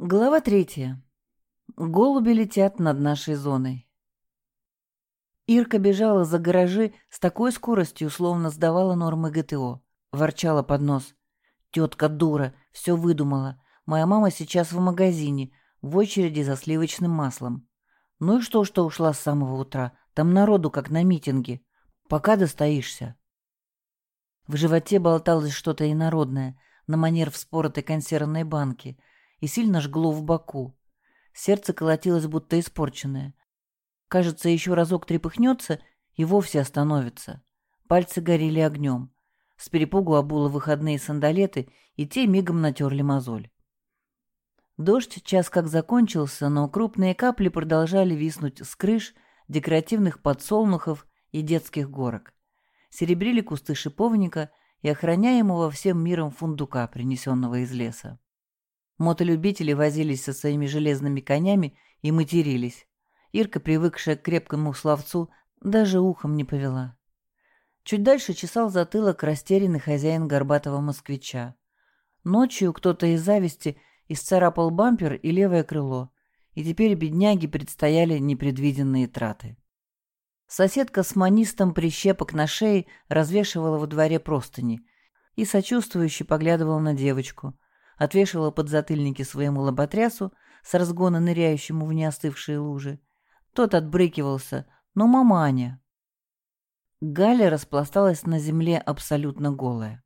Глава третья. Голуби летят над нашей зоной. Ирка бежала за гаражи с такой скоростью, словно сдавала нормы ГТО. Ворчала под нос. «Тетка дура, все выдумала. Моя мама сейчас в магазине, в очереди за сливочным маслом. Ну и что, что ушла с самого утра? Там народу, как на митинге. Пока достоишься». В животе болталось что-то инородное, на манер вспоротой консервной банки — и сильно жгло в боку. Сердце колотилось, будто испорченное. Кажется, еще разок трепыхнется и вовсе остановится. Пальцы горели огнем. С перепугу обула выходные сандалеты, и те мигом натерли мозоль. Дождь час как закончился, но крупные капли продолжали виснуть с крыш, декоративных подсолнухов и детских горок. Серебрили кусты шиповника и охраняемого всем миром фундука, принесенного из леса. Мотолюбители возились со своими железными конями и матерились. Ирка, привыкшая к крепкому словцу, даже ухом не повела. Чуть дальше чесал затылок растерянный хозяин горбатого москвича. Ночью кто-то из зависти исцарапал бампер и левое крыло, и теперь бедняге предстояли непредвиденные траты. Соседка с манистом прищепок на шее развешивала во дворе простыни и сочувствующе поглядывала на девочку — отвешивала подзатыльники своему лоботрясу с разгона ныряющему в неостывшие лужи. Тот отбрыкивался, но маманя. Галя распласталась на земле абсолютно голая.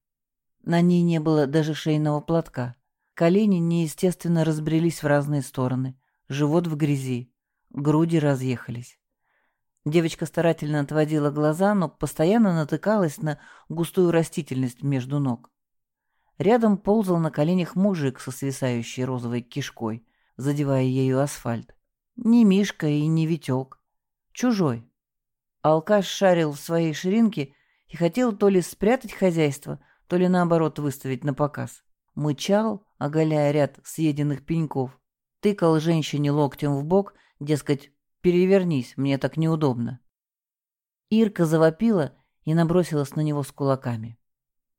На ней не было даже шейного платка. Колени неестественно разбрелись в разные стороны. Живот в грязи. Груди разъехались. Девочка старательно отводила глаза, но постоянно натыкалась на густую растительность между ног. Рядом ползал на коленях мужик со свисающей розовой кишкой, задевая ею асфальт. Не Мишка и не Витек. Чужой. Алкаш шарил в своей ширинке и хотел то ли спрятать хозяйство, то ли наоборот выставить на показ. Мычал, оголяя ряд съеденных пеньков. Тыкал женщине локтем в бок, дескать, перевернись, мне так неудобно. Ирка завопила и набросилась на него с кулаками.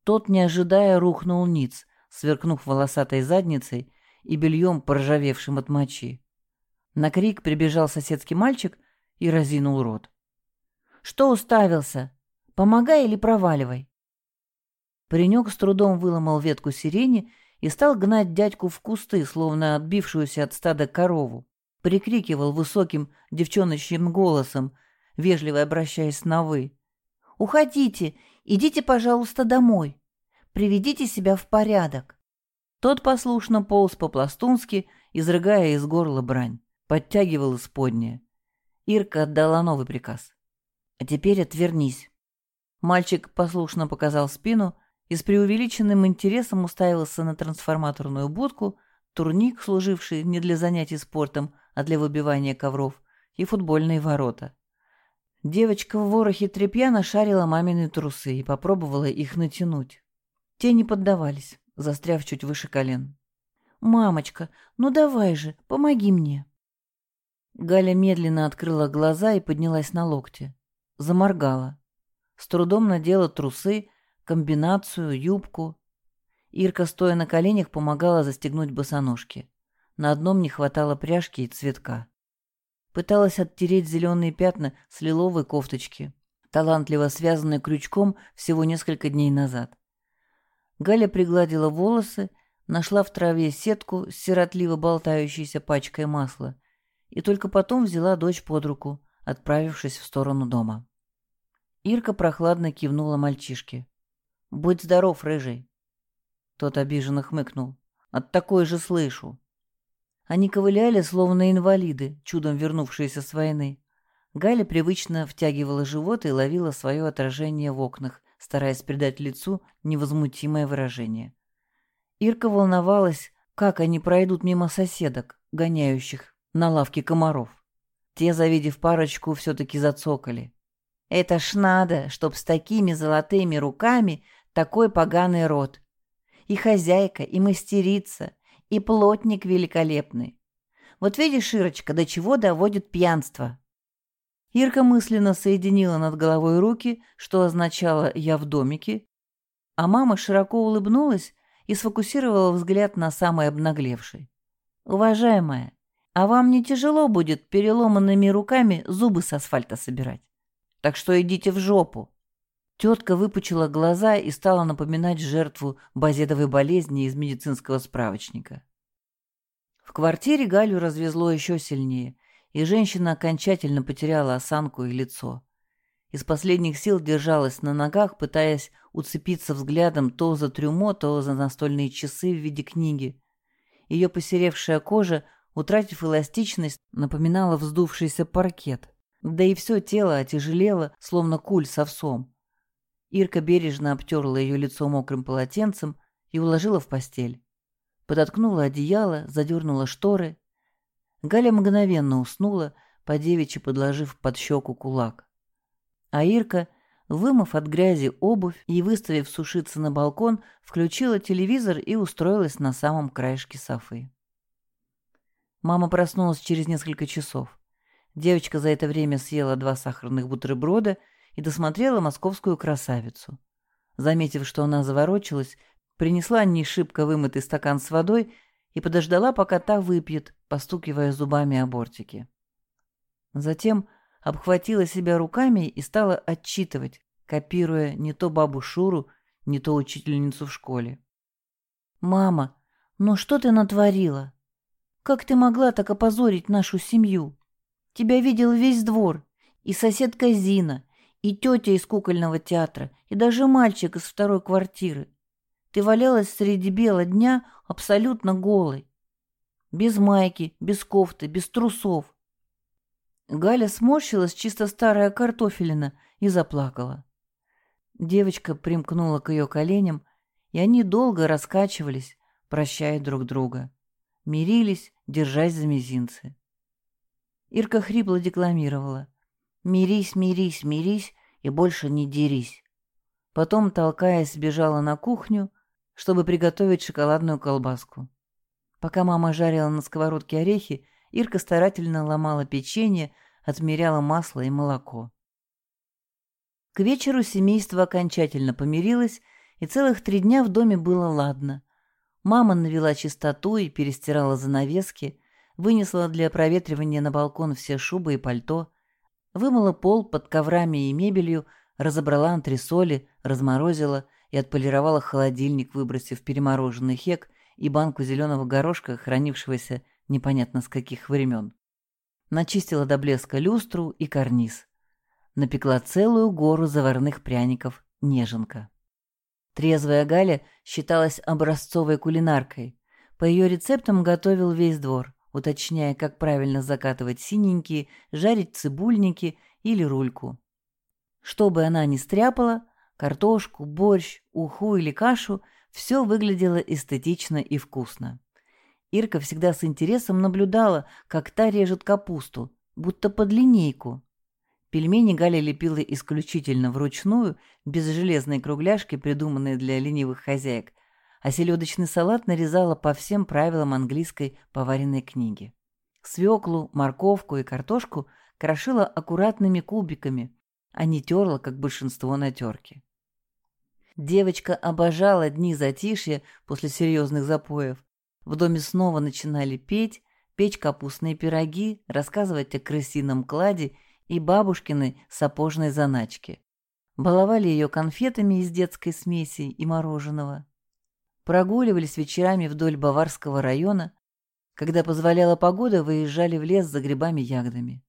Тот, не ожидая, рухнул ниц, сверкнув волосатой задницей и бельем, поржавевшим от мочи. На крик прибежал соседский мальчик и разинул рот. «Что уставился? Помогай или проваливай?» Паренек с трудом выломал ветку сирени и стал гнать дядьку в кусты, словно отбившуюся от стада корову. Прикрикивал высоким девчоночьим голосом, вежливо обращаясь на «вы». «Уходите Идите, пожалуйста, домой. Приведите себя в порядок». Тот послушно полз по-пластунски, изрыгая из горла брань. Подтягивал исподнее. Ирка отдала новый приказ. «А теперь отвернись». Мальчик послушно показал спину и с преувеличенным интересом уставился на трансформаторную будку, турник, служивший не для занятий спортом, а для выбивания ковров, и футбольные ворота. Девочка в ворохе тряпья нашарила мамины трусы и попробовала их натянуть. Те не поддавались, застряв чуть выше колен. «Мамочка, ну давай же, помоги мне!» Галя медленно открыла глаза и поднялась на локте. Заморгала. С трудом надела трусы, комбинацию, юбку. Ирка, стоя на коленях, помогала застегнуть босоножки. На одном не хватало пряжки и цветка. Пыталась оттереть зеленые пятна с лиловой кофточки, талантливо связанной крючком всего несколько дней назад. Галя пригладила волосы, нашла в траве сетку с сиротливо болтающейся пачкой масла и только потом взяла дочь под руку, отправившись в сторону дома. Ирка прохладно кивнула мальчишке. «Будь здоров, рыжий!» Тот обиженно хмыкнул. «От такой же слышу!» Они ковыляли, словно инвалиды, чудом вернувшиеся с войны. Галя привычно втягивала живот и ловила свое отражение в окнах, стараясь придать лицу невозмутимое выражение. Ирка волновалась, как они пройдут мимо соседок, гоняющих на лавке комаров. Те, завидев парочку, все-таки зацокали. «Это ж надо, чтоб с такими золотыми руками такой поганый рот. И хозяйка, и мастерица, и плотник великолепный. Вот видишь, Широчка, до чего доводит пьянство. Ирка мысленно соединила над головой руки, что означало «я в домике», а мама широко улыбнулась и сфокусировала взгляд на самой обнаглевшей. «Уважаемая, а вам не тяжело будет переломанными руками зубы с асфальта собирать? Так что идите в жопу!» Тетка выпучила глаза и стала напоминать жертву базедовой болезни из медицинского справочника. В квартире Галю развезло еще сильнее, и женщина окончательно потеряла осанку и лицо. Из последних сил держалась на ногах, пытаясь уцепиться взглядом то за трюмо, то за настольные часы в виде книги. Ее посеревшая кожа, утратив эластичность, напоминала вздувшийся паркет. Да и все тело отяжелело, словно куль с овсом. Ирка бережно обтерла ее лицо мокрым полотенцем и уложила в постель. Подоткнула одеяло, задернула шторы. Галя мгновенно уснула, по девичьи подложив под щеку кулак. А Ирка, вымыв от грязи обувь и выставив сушиться на балкон, включила телевизор и устроилась на самом краешке софы. Мама проснулась через несколько часов. Девочка за это время съела два сахарных бутерброда — и досмотрела московскую красавицу. Заметив, что она заворочилась, принесла не шибко вымытый стакан с водой и подождала, пока та выпьет, постукивая зубами о бортики. Затем обхватила себя руками и стала отчитывать, копируя не то бабу Шуру, не то учительницу в школе. «Мама, ну что ты натворила? Как ты могла так опозорить нашу семью? Тебя видел весь двор, и соседка Зина, и тетя из кукольного театра, и даже мальчик из второй квартиры. Ты валялась среди бела дня абсолютно голой. Без майки, без кофты, без трусов. Галя сморщилась чисто старая картофелина и заплакала. Девочка примкнула к ее коленям, и они долго раскачивались, прощая друг друга. Мирились, держась за мизинцы. Ирка хрипло декламировала. Мирись, мирись, мирись и больше не дерись. Потом, толкаясь, бежала на кухню, чтобы приготовить шоколадную колбаску. Пока мама жарила на сковородке орехи, Ирка старательно ломала печенье, отмеряла масло и молоко. К вечеру семейство окончательно помирилось, и целых три дня в доме было ладно. Мама навела чистоту и перестирала занавески, вынесла для проветривания на балкон все шубы и пальто, Вымыла пол под коврами и мебелью, разобрала антресоли, разморозила и отполировала холодильник, выбросив перемороженный хек и банку зеленого горошка, хранившегося непонятно с каких времен. Начистила до блеска люстру и карниз. Напекла целую гору заварных пряников неженка. Трезвая Галя считалась образцовой кулинаркой. По ее рецептам готовил весь двор уточняя, как правильно закатывать синенькие, жарить цибульники или рульку. Что бы она ни стряпала, картошку, борщ, уху или кашу, все выглядело эстетично и вкусно. Ирка всегда с интересом наблюдала, как та режет капусту, будто под линейку. Пельмени Галя лепила исключительно вручную, без железной кругляшки, придуманной для ленивых хозяек, а селедочный салат нарезала по всем правилам английской поваренной книги. Свеклу, морковку и картошку крошила аккуратными кубиками, а не терла, как большинство на терке. Девочка обожала дни затишья после серьезных запоев. В доме снова начинали петь, печь капустные пироги, рассказывать о крысином кладе и бабушкиной сапожной заначке. Баловали ее конфетами из детской смеси и мороженого прогуливались вечерами вдоль Баварского района, когда позволяла погода, выезжали в лес за грибами-ягодами.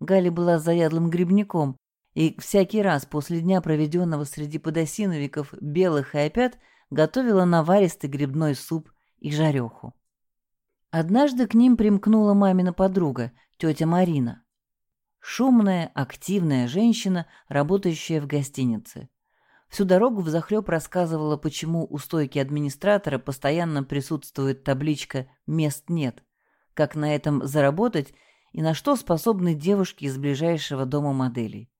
Галя была заядлым грибником, и всякий раз после дня, проведенного среди подосиновиков, белых и опят, готовила наваристый грибной суп и жареху. Однажды к ним примкнула мамина подруга, тетя Марина. Шумная, активная женщина, работающая в гостинице. Всю дорогу взахлеб рассказывала, почему у стойки администратора постоянно присутствует табличка «Мест нет», как на этом заработать и на что способны девушки из ближайшего дома моделей.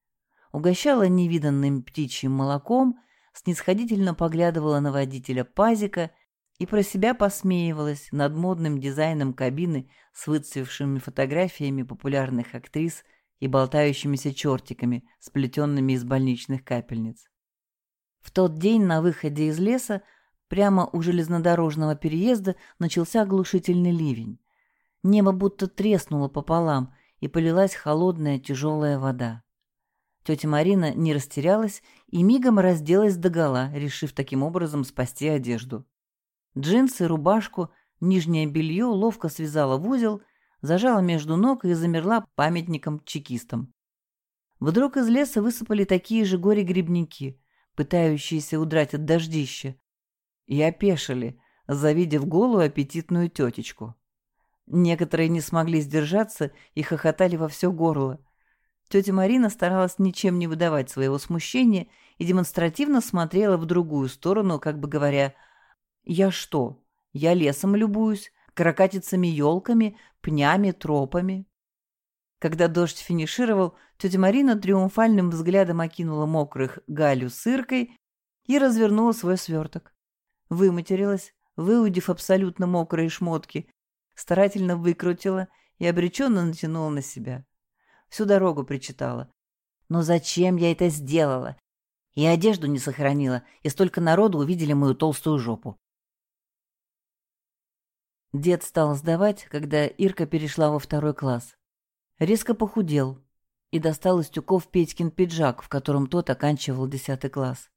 Угощала невиданным птичьим молоком, снисходительно поглядывала на водителя пазика и про себя посмеивалась над модным дизайном кабины с выцвевшими фотографиями популярных актрис и болтающимися чертиками, сплетенными из больничных капельниц. В тот день на выходе из леса, прямо у железнодорожного переезда, начался оглушительный ливень. Небо будто треснуло пополам, и полилась холодная тяжелая вода. Тетя Марина не растерялась и мигом разделась догола, решив таким образом спасти одежду. Джинсы, рубашку, нижнее белье ловко связала в узел, зажала между ног и замерла памятником-чекистом. Вдруг из леса высыпали такие же горе-грибники, пытающиеся удрать от дождища, и опешили, завидев голую аппетитную тетечку. Некоторые не смогли сдержаться и хохотали во все горло. Тетя Марина старалась ничем не выдавать своего смущения и демонстративно смотрела в другую сторону, как бы говоря, «Я что? Я лесом любуюсь, каракатицами-елками, пнями, тропами». Когда дождь финишировал, тетя Марина триумфальным взглядом окинула мокрых Галю с Иркой и развернула свой сверток. Выматерилась, выудив абсолютно мокрые шмотки, старательно выкрутила и обреченно натянула на себя. Всю дорогу причитала. «Но зачем я это сделала? И одежду не сохранила, и столько народу увидели мою толстую жопу». Дед стал сдавать, когда Ирка перешла во второй класс. Резко похудел и достал из тюков Петькин пиджак, в котором тот оканчивал десятый класс.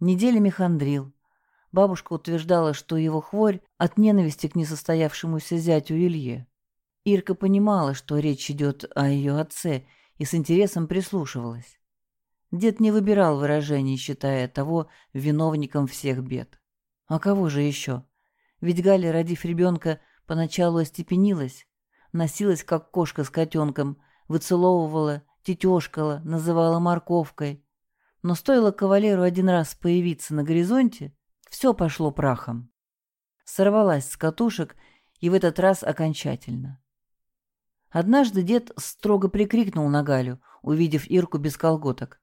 Неделями хандрил, Бабушка утверждала, что его хворь от ненависти к несостоявшемуся зятю Илье. Ирка понимала, что речь идет о ее отце, и с интересом прислушивалась. Дед не выбирал выражений, считая того виновником всех бед. А кого же еще? Ведь Галя, родив ребенка, поначалу остепенилась, носилась, как кошка с котенком, выцеловывала, тетешкала, называла морковкой. Но стоило кавалеру один раз появиться на горизонте, все пошло прахом. Сорвалась с катушек и в этот раз окончательно. Однажды дед строго прикрикнул на Галю, увидев Ирку без колготок.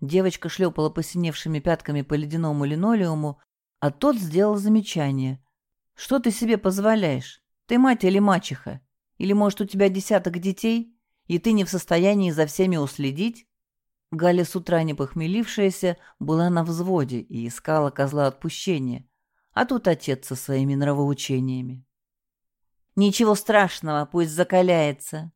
Девочка шлепала посиневшими пятками по ледяному линолеуму, а тот сделал замечание. «Что ты себе позволяешь? Ты мать или мачеха? Или, может, у тебя десяток детей, и ты не в состоянии за всеми уследить?» Галя, с утра не похмелившаяся, была на взводе и искала козла отпущения, а тут отец со своими нравоучениями. «Ничего страшного, пусть закаляется.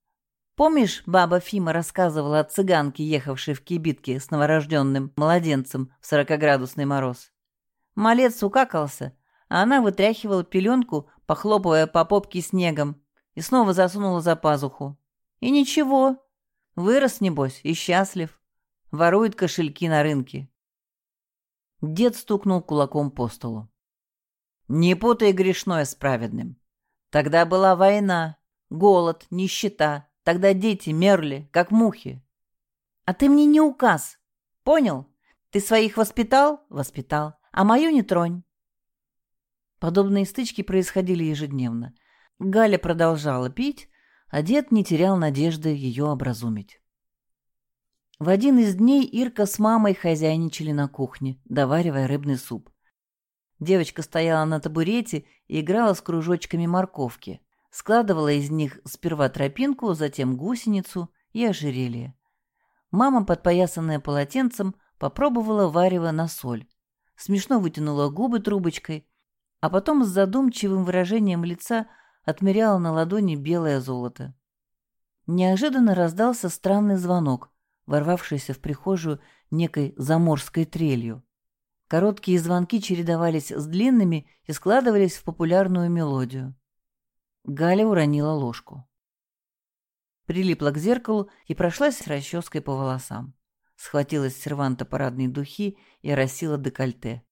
Помнишь, баба Фима рассказывала о цыганке, ехавшей в кибитке с новорожденным младенцем в сорокоградусный мороз? Малец укакался, а она вытряхивала пеленку, похлопывая по попке снегом, и снова засунула за пазуху. И ничего, вырос, небось, и счастлив. Ворует кошельки на рынке. Дед стукнул кулаком по столу. Не путай грешное с праведным. Тогда была война, голод, нищета. Тогда дети мерли, как мухи. А ты мне не указ. Понял? Ты своих воспитал? Воспитал. А мою не тронь. Подобные стычки происходили ежедневно. Галя продолжала пить, а дед не терял надежды ее образумить. В один из дней Ирка с мамой хозяйничали на кухне, доваривая рыбный суп. Девочка стояла на табурете и играла с кружочками морковки. Складывала из них сперва тропинку, затем гусеницу и ожерелье. Мама, подпоясанная полотенцем, попробовала варево на соль. Смешно вытянула губы трубочкой, а потом с задумчивым выражением лица отмеряла на ладони белое золото. Неожиданно раздался странный звонок, ворвавшийся в прихожую некой заморской трелью. Короткие звонки чередовались с длинными и складывались в популярную мелодию. Галя уронила ложку. Прилипла к зеркалу и прошлась расческой по волосам. Схватила с серванта парадные духи и оросила декольте.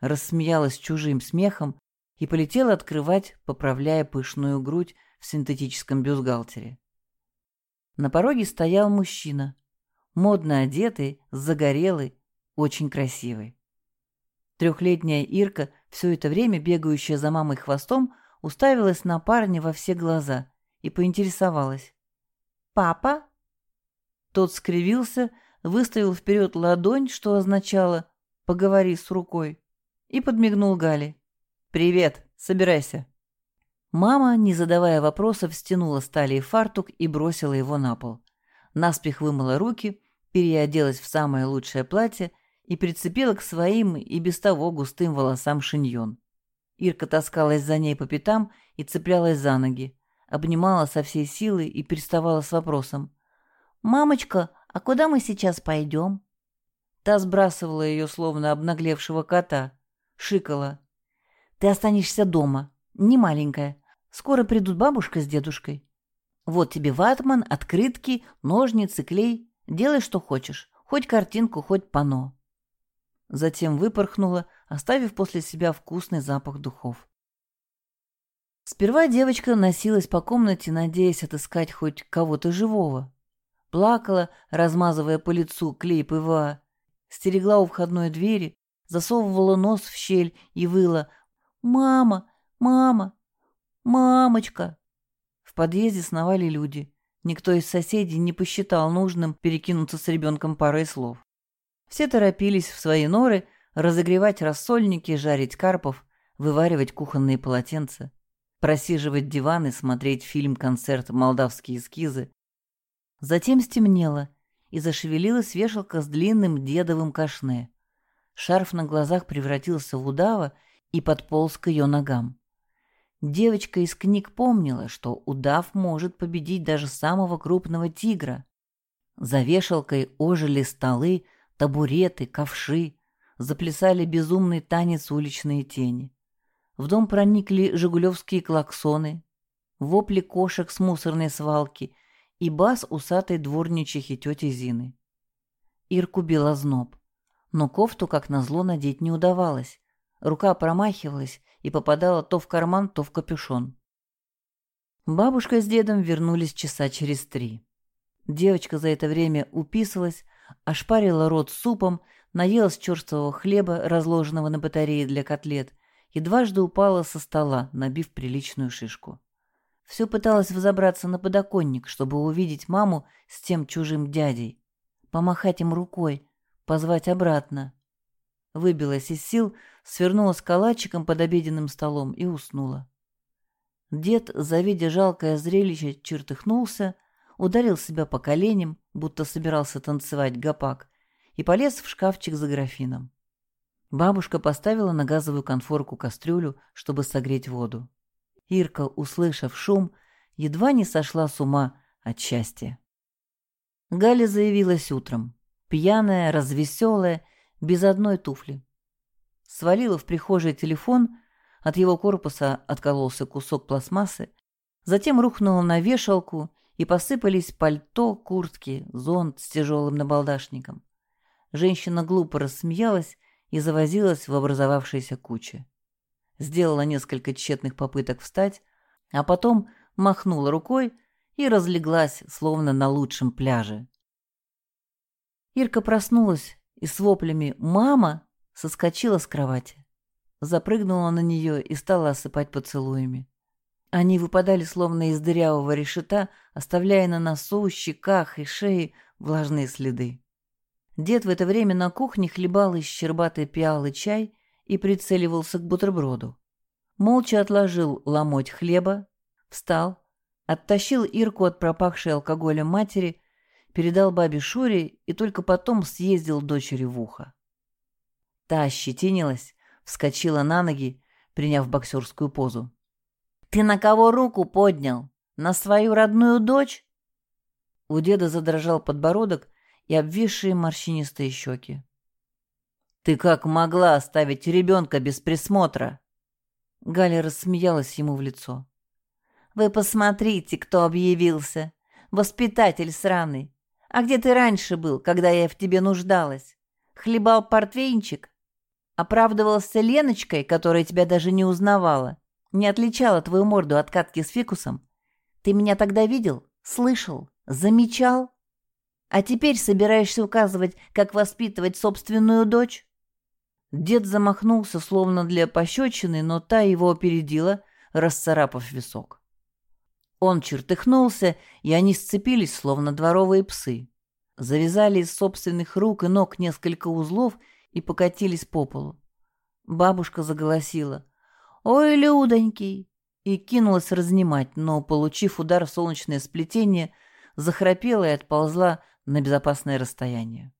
Рассмеялась чужим смехом и полетела открывать, поправляя пышную грудь в синтетическом бюстгальтере. На пороге стоял мужчина, модно одетый, загорелый, очень красивый. Трехлетняя Ирка, все это время бегающая за мамой хвостом, уставилась на парня во все глаза и поинтересовалась. «Папа?» Тот скривился, выставил вперед ладонь, что означало «поговори с рукой», и подмигнул Гале. «Привет, собирайся». Мама, не задавая вопросов, стянула с талии фартук и бросила его на пол. Наспех вымыла руки, переоделась в самое лучшее платье и прицепила к своим и без того густым волосам шиньон. Ирка таскалась за ней по пятам и цеплялась за ноги, обнимала со всей силы и переставала с вопросом. «Мамочка, а куда мы сейчас пойдем?» Та сбрасывала ее, словно обнаглевшего кота. Шикала. «Ты останешься дома. Не маленькая. Скоро придут бабушка с дедушкой. Вот тебе ватман, открытки, ножницы, клей. Делай, что хочешь. Хоть картинку, хоть пано». Затем выпорхнула, оставив после себя вкусный запах духов. Сперва девочка носилась по комнате, надеясь отыскать хоть кого-то живого. Плакала, размазывая по лицу клей ПВА, стерегла у входной двери, засовывала нос в щель и выла «Мама! Мама! Мамочка!» В подъезде сновали люди. Никто из соседей не посчитал нужным перекинуться с ребенком парой слов. Все торопились в свои норы разогревать рассольники, жарить карпов, вываривать кухонные полотенца просиживать диван и смотреть фильм-концерт «Молдавские эскизы». Затем стемнело, и зашевелилась вешалка с длинным дедовым кашне. Шарф на глазах превратился в удава и подполз к ее ногам. Девочка из книг помнила, что удав может победить даже самого крупного тигра. За вешалкой ожили столы, табуреты, ковши, заплясали безумный танец уличные тени. В дом проникли жигулевские клаксоны, вопли кошек с мусорной свалки и бас усатой дворничихи тети Зины. Ирку била зноб, но кофту, как назло, надеть не удавалось. Рука промахивалась и попадала то в карман, то в капюшон. Бабушка с дедом вернулись часа через три. Девочка за это время уписалась, ошпарила рот супом, наелась черствого хлеба, разложенного на батарее для котлет, и дважды упала со стола, набив приличную шишку. Все пыталась взобраться на подоконник, чтобы увидеть маму с тем чужим дядей, помахать им рукой, позвать обратно. Выбилась из сил, свернулась калачиком под обеденным столом и уснула. Дед, завидя жалкое зрелище, чертыхнулся, ударил себя по коленям, будто собирался танцевать гопак, и полез в шкафчик за графином. Бабушка поставила на газовую конфорку кастрюлю, чтобы согреть воду. Ирка, услышав шум, едва не сошла с ума от счастья. Галя заявилась утром, пьяная, развеселая, без одной туфли. Свалила в прихожей телефон, от его корпуса откололся кусок пластмассы, затем рухнула на вешалку, и посыпались пальто, куртки, зонт с тяжелым набалдашником. Женщина глупо рассмеялась и завозилась в образовавшейся куче. Сделала несколько тщетных попыток встать, а потом махнула рукой и разлеглась, словно на лучшем пляже. Ирка проснулась и с воплями «Мама!» соскочила с кровати. Запрыгнула на нее и стала осыпать поцелуями. Они выпадали словно из дырявого решета, оставляя на носу, щеках и шее влажные следы. Дед в это время на кухне хлебал из щербатой пиалы чай и прицеливался к бутерброду. Молча отложил ломоть хлеба, встал, оттащил Ирку от пропахшей алкоголем матери, передал бабе Шуре и только потом съездил дочери в ухо. Та ощетинилась, вскочила на ноги, приняв боксерскую позу. «Ты на кого руку поднял? На свою родную дочь?» У деда задрожал подбородок, и обвисшие морщинистые щеки. «Ты как могла оставить ребенка без присмотра?» Галя рассмеялась ему в лицо. «Вы посмотрите, кто объявился. Воспитатель сраный. А где ты раньше был, когда я в тебе нуждалась? Хлебал портвейнчик? Оправдывался Леночкой, которая тебя даже не узнавала? Не отличала твою морду от катки с фикусом? Ты меня тогда видел? Слышал? Замечал?» А теперь собираешься указывать, как воспитывать собственную дочь?» Дед замахнулся, словно для пощечины, но та его опередила, расцарапав висок. Он чертыхнулся, и они сцепились, словно дворовые псы. Завязали из собственных рук и ног несколько узлов и покатились по полу. Бабушка заголосила «Ой, Людонький!» и кинулась разнимать, но, получив удар в солнечное сплетение, захрапела и отползла на безопасное расстояние.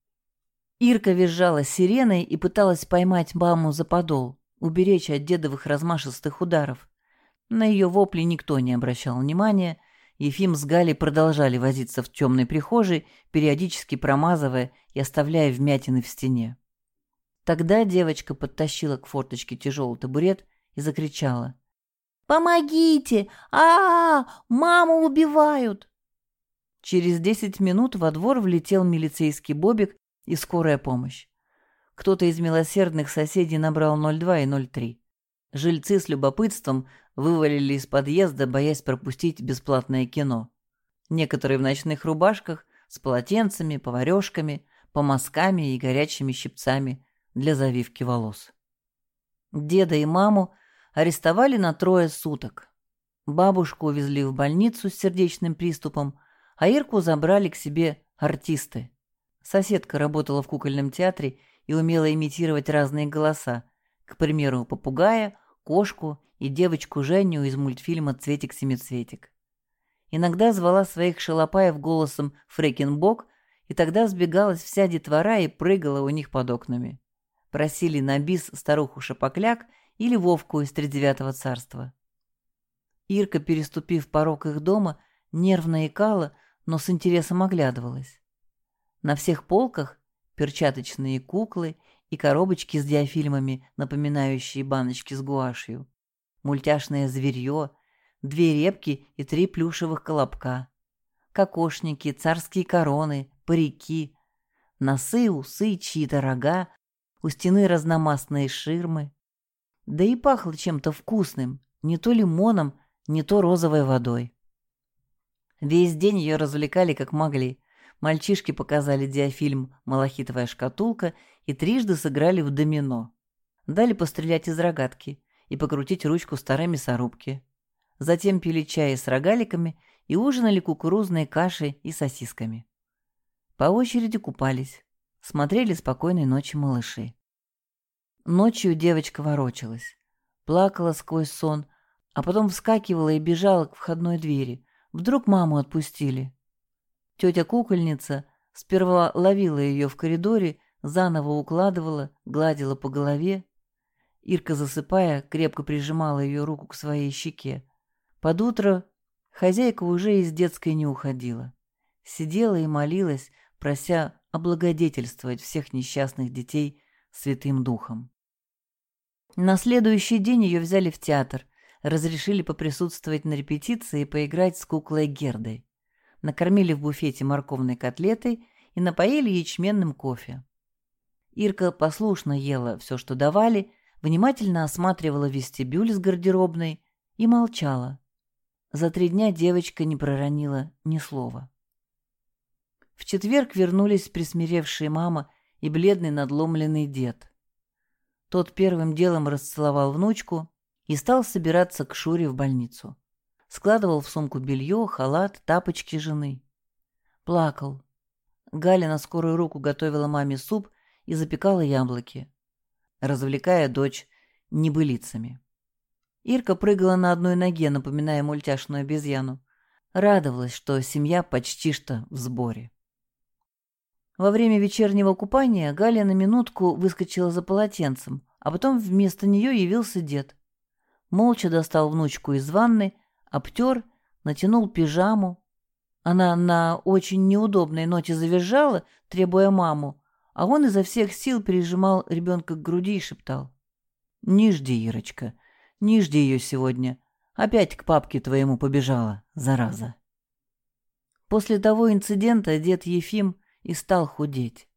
Ирка визжала сиреной и пыталась поймать маму за подол, уберечь от дедовых размашистых ударов. На ее вопли никто не обращал внимания, Ефим с Галей продолжали возиться в темной прихожей, периодически промазывая и оставляя вмятины в стене. Тогда девочка подтащила к форточке тяжелый табурет и закричала. «Помогите! а, -а, -а Маму убивают!» Через десять минут во двор влетел милицейский бобик и скорая помощь. Кто-то из милосердных соседей набрал 02 и 03. Жильцы с любопытством вывалили из подъезда, боясь пропустить бесплатное кино. Некоторые в ночных рубашках, с полотенцами, поварешками, помазками и горячими щипцами для завивки волос. Деда и маму арестовали на трое суток. Бабушку увезли в больницу с сердечным приступом, а Ирку забрали к себе артисты. Соседка работала в кукольном театре и умела имитировать разные голоса, к примеру, попугая, кошку и девочку Женю из мультфильма «Цветик-семицветик». Иногда звала своих шалопаев голосом «Фрекенбок», и тогда сбегалась вся детвора и прыгала у них под окнами. Просили на бис старуху Шапокляк или Вовку из Тридевятого царства. Ирка, переступив порог их дома, нервно икала, но с интересом оглядывалась. На всех полках перчаточные куклы и коробочки с диафильмами, напоминающие баночки с гуашью, мультяшное зверье, две репки и три плюшевых колобка, кокошники, царские короны, парики, носы, усы, чьи-то рога, у стены разномастные ширмы. Да и пахло чем-то вкусным, не то лимоном, не то розовой водой. Весь день ее развлекали как могли. Мальчишки показали диафильм «Малахитовая шкатулка» и трижды сыграли в домино. Дали пострелять из рогатки и покрутить ручку старой мясорубки. Затем пили чай с рогаликами и ужинали кукурузной кашей и сосисками. По очереди купались, смотрели «Спокойной ночи, малыши». Ночью девочка ворочалась, плакала сквозь сон, а потом вскакивала и бежала к входной двери. Вдруг маму отпустили. Тетя-кукольница сперва ловила ее в коридоре, заново укладывала, гладила по голове. Ирка, засыпая, крепко прижимала ее руку к своей щеке. Под утро хозяйка уже из детской не уходила. Сидела и молилась, прося облагодетельствовать всех несчастных детей святым духом. На следующий день ее взяли в театр, разрешили поприсутствовать на репетиции и поиграть с куклой Гердой накормили в буфете морковной котлетой и напоили ячменным кофе. Ирка послушно ела все, что давали, внимательно осматривала вестибюль с гардеробной и молчала. За три дня девочка не проронила ни слова. В четверг вернулись присмиревшие мама и бледный надломленный дед. Тот первым делом расцеловал внучку и стал собираться к Шуре в больницу. Складывал в сумку белье, халат, тапочки жены. Плакал. Галя на скорую руку готовила маме суп и запекала яблоки, развлекая дочь небылицами. Ирка прыгала на одной ноге, напоминая мультяшную обезьяну. Радовалась, что семья почти что в сборе. Во время вечернего купания Галя на минутку выскочила за полотенцем, а потом вместо нее явился дед. Молча достал внучку из ванны, обтер, натянул пижаму. Она на очень неудобной ноте завизжала, требуя маму, а он изо всех сил прижимал ребенка к груди и шептал. «Не жди, Ирочка, не жди ее сегодня. Опять к папке твоему побежала, зараза». После того инцидента дед Ефим и стал худеть.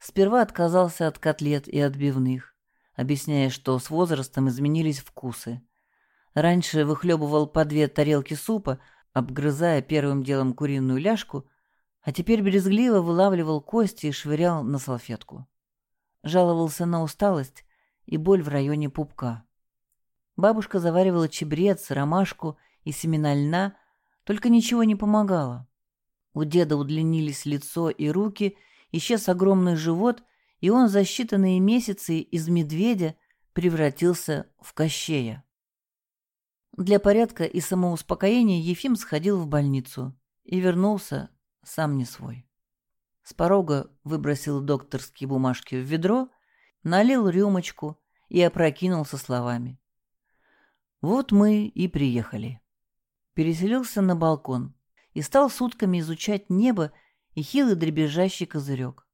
Сперва отказался от котлет и отбивных, объясняя, что с возрастом изменились вкусы. Раньше выхлебывал по две тарелки супа, обгрызая первым делом куриную ляжку, а теперь брезгливо вылавливал кости и швырял на салфетку. Жаловался на усталость и боль в районе пупка. Бабушка заваривала чебрец, ромашку и семена льна, только ничего не помогало. У деда удлинились лицо и руки, исчез огромный живот, и он за считанные месяцы из медведя превратился в кощея. Для порядка и самоуспокоения Ефим сходил в больницу и вернулся сам не свой. С порога выбросил докторские бумажки в ведро, налил рюмочку и опрокинул со словами. Вот мы и приехали. Переселился на балкон и стал сутками изучать небо и хилый дребезжащий козырек.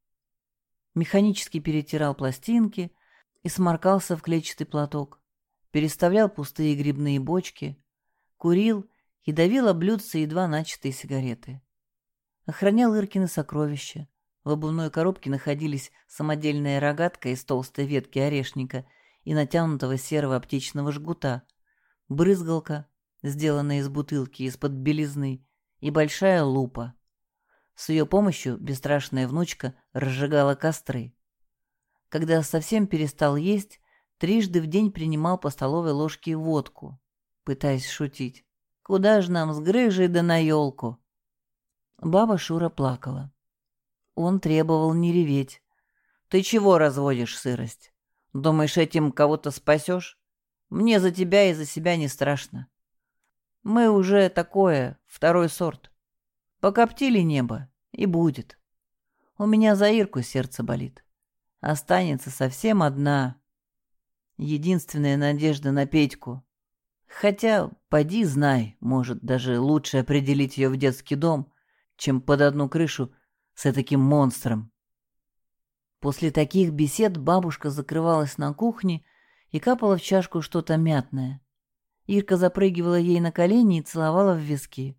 Механически перетирал пластинки и сморкался в клетчатый платок, переставлял пустые грибные бочки, курил и давил блюдце едва начатые сигареты. Охранял Иркины сокровища. В обувной коробке находились самодельная рогатка из толстой ветки орешника и натянутого серого аптечного жгута, брызгалка, сделанная из бутылки из-под белизны, и большая лупа. С ее помощью бесстрашная внучка разжигала костры. Когда совсем перестал есть, трижды в день принимал по столовой ложке водку, пытаясь шутить. «Куда же нам с грыжей да на елку?» Баба Шура плакала. Он требовал не реветь. «Ты чего разводишь сырость? Думаешь, этим кого-то спасешь? Мне за тебя и за себя не страшно. Мы уже такое, второй сорт. Покоптили небо, и будет. У меня за Ирку сердце болит. Останется совсем одна. Единственная надежда на Петьку. Хотя, поди знай, может, даже лучше определить ее в детский дом, чем под одну крышу с таким монстром. После таких бесед бабушка закрывалась на кухне и капала в чашку что-то мятное. Ирка запрыгивала ей на колени и целовала в виски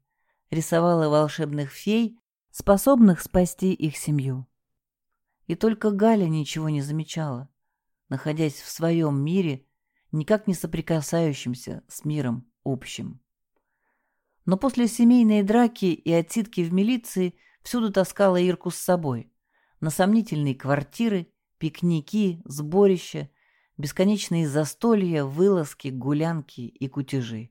рисовала волшебных фей, способных спасти их семью. И только Галя ничего не замечала, находясь в своем мире, никак не соприкасающимся с миром общим. Но после семейной драки и отсидки в милиции всюду таскала Ирку с собой. На сомнительные квартиры, пикники, сборища, бесконечные застолья, вылазки, гулянки и кутежи.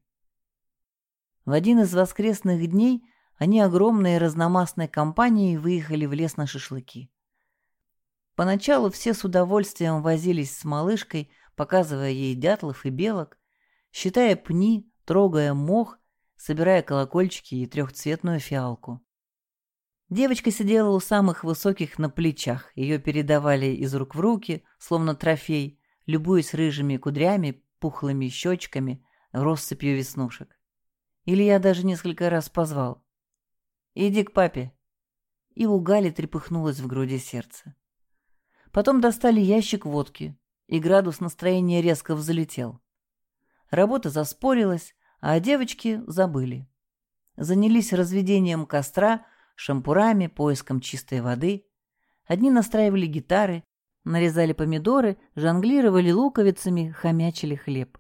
В один из воскресных дней они огромной разномастной компанией выехали в лес на шашлыки. Поначалу все с удовольствием возились с малышкой, показывая ей дятлов и белок, считая пни, трогая мох, собирая колокольчики и трехцветную фиалку. Девочка сидела у самых высоких на плечах, ее передавали из рук в руки, словно трофей, любуясь рыжими кудрями, пухлыми щечками, россыпью веснушек. Илья даже несколько раз позвал. «Иди к папе». И у Гали трепыхнулось в груди сердце. Потом достали ящик водки, и градус настроения резко взлетел. Работа заспорилась, а девочки забыли. Занялись разведением костра, шампурами, поиском чистой воды. Одни настраивали гитары, нарезали помидоры, жонглировали луковицами, хомячили хлеб.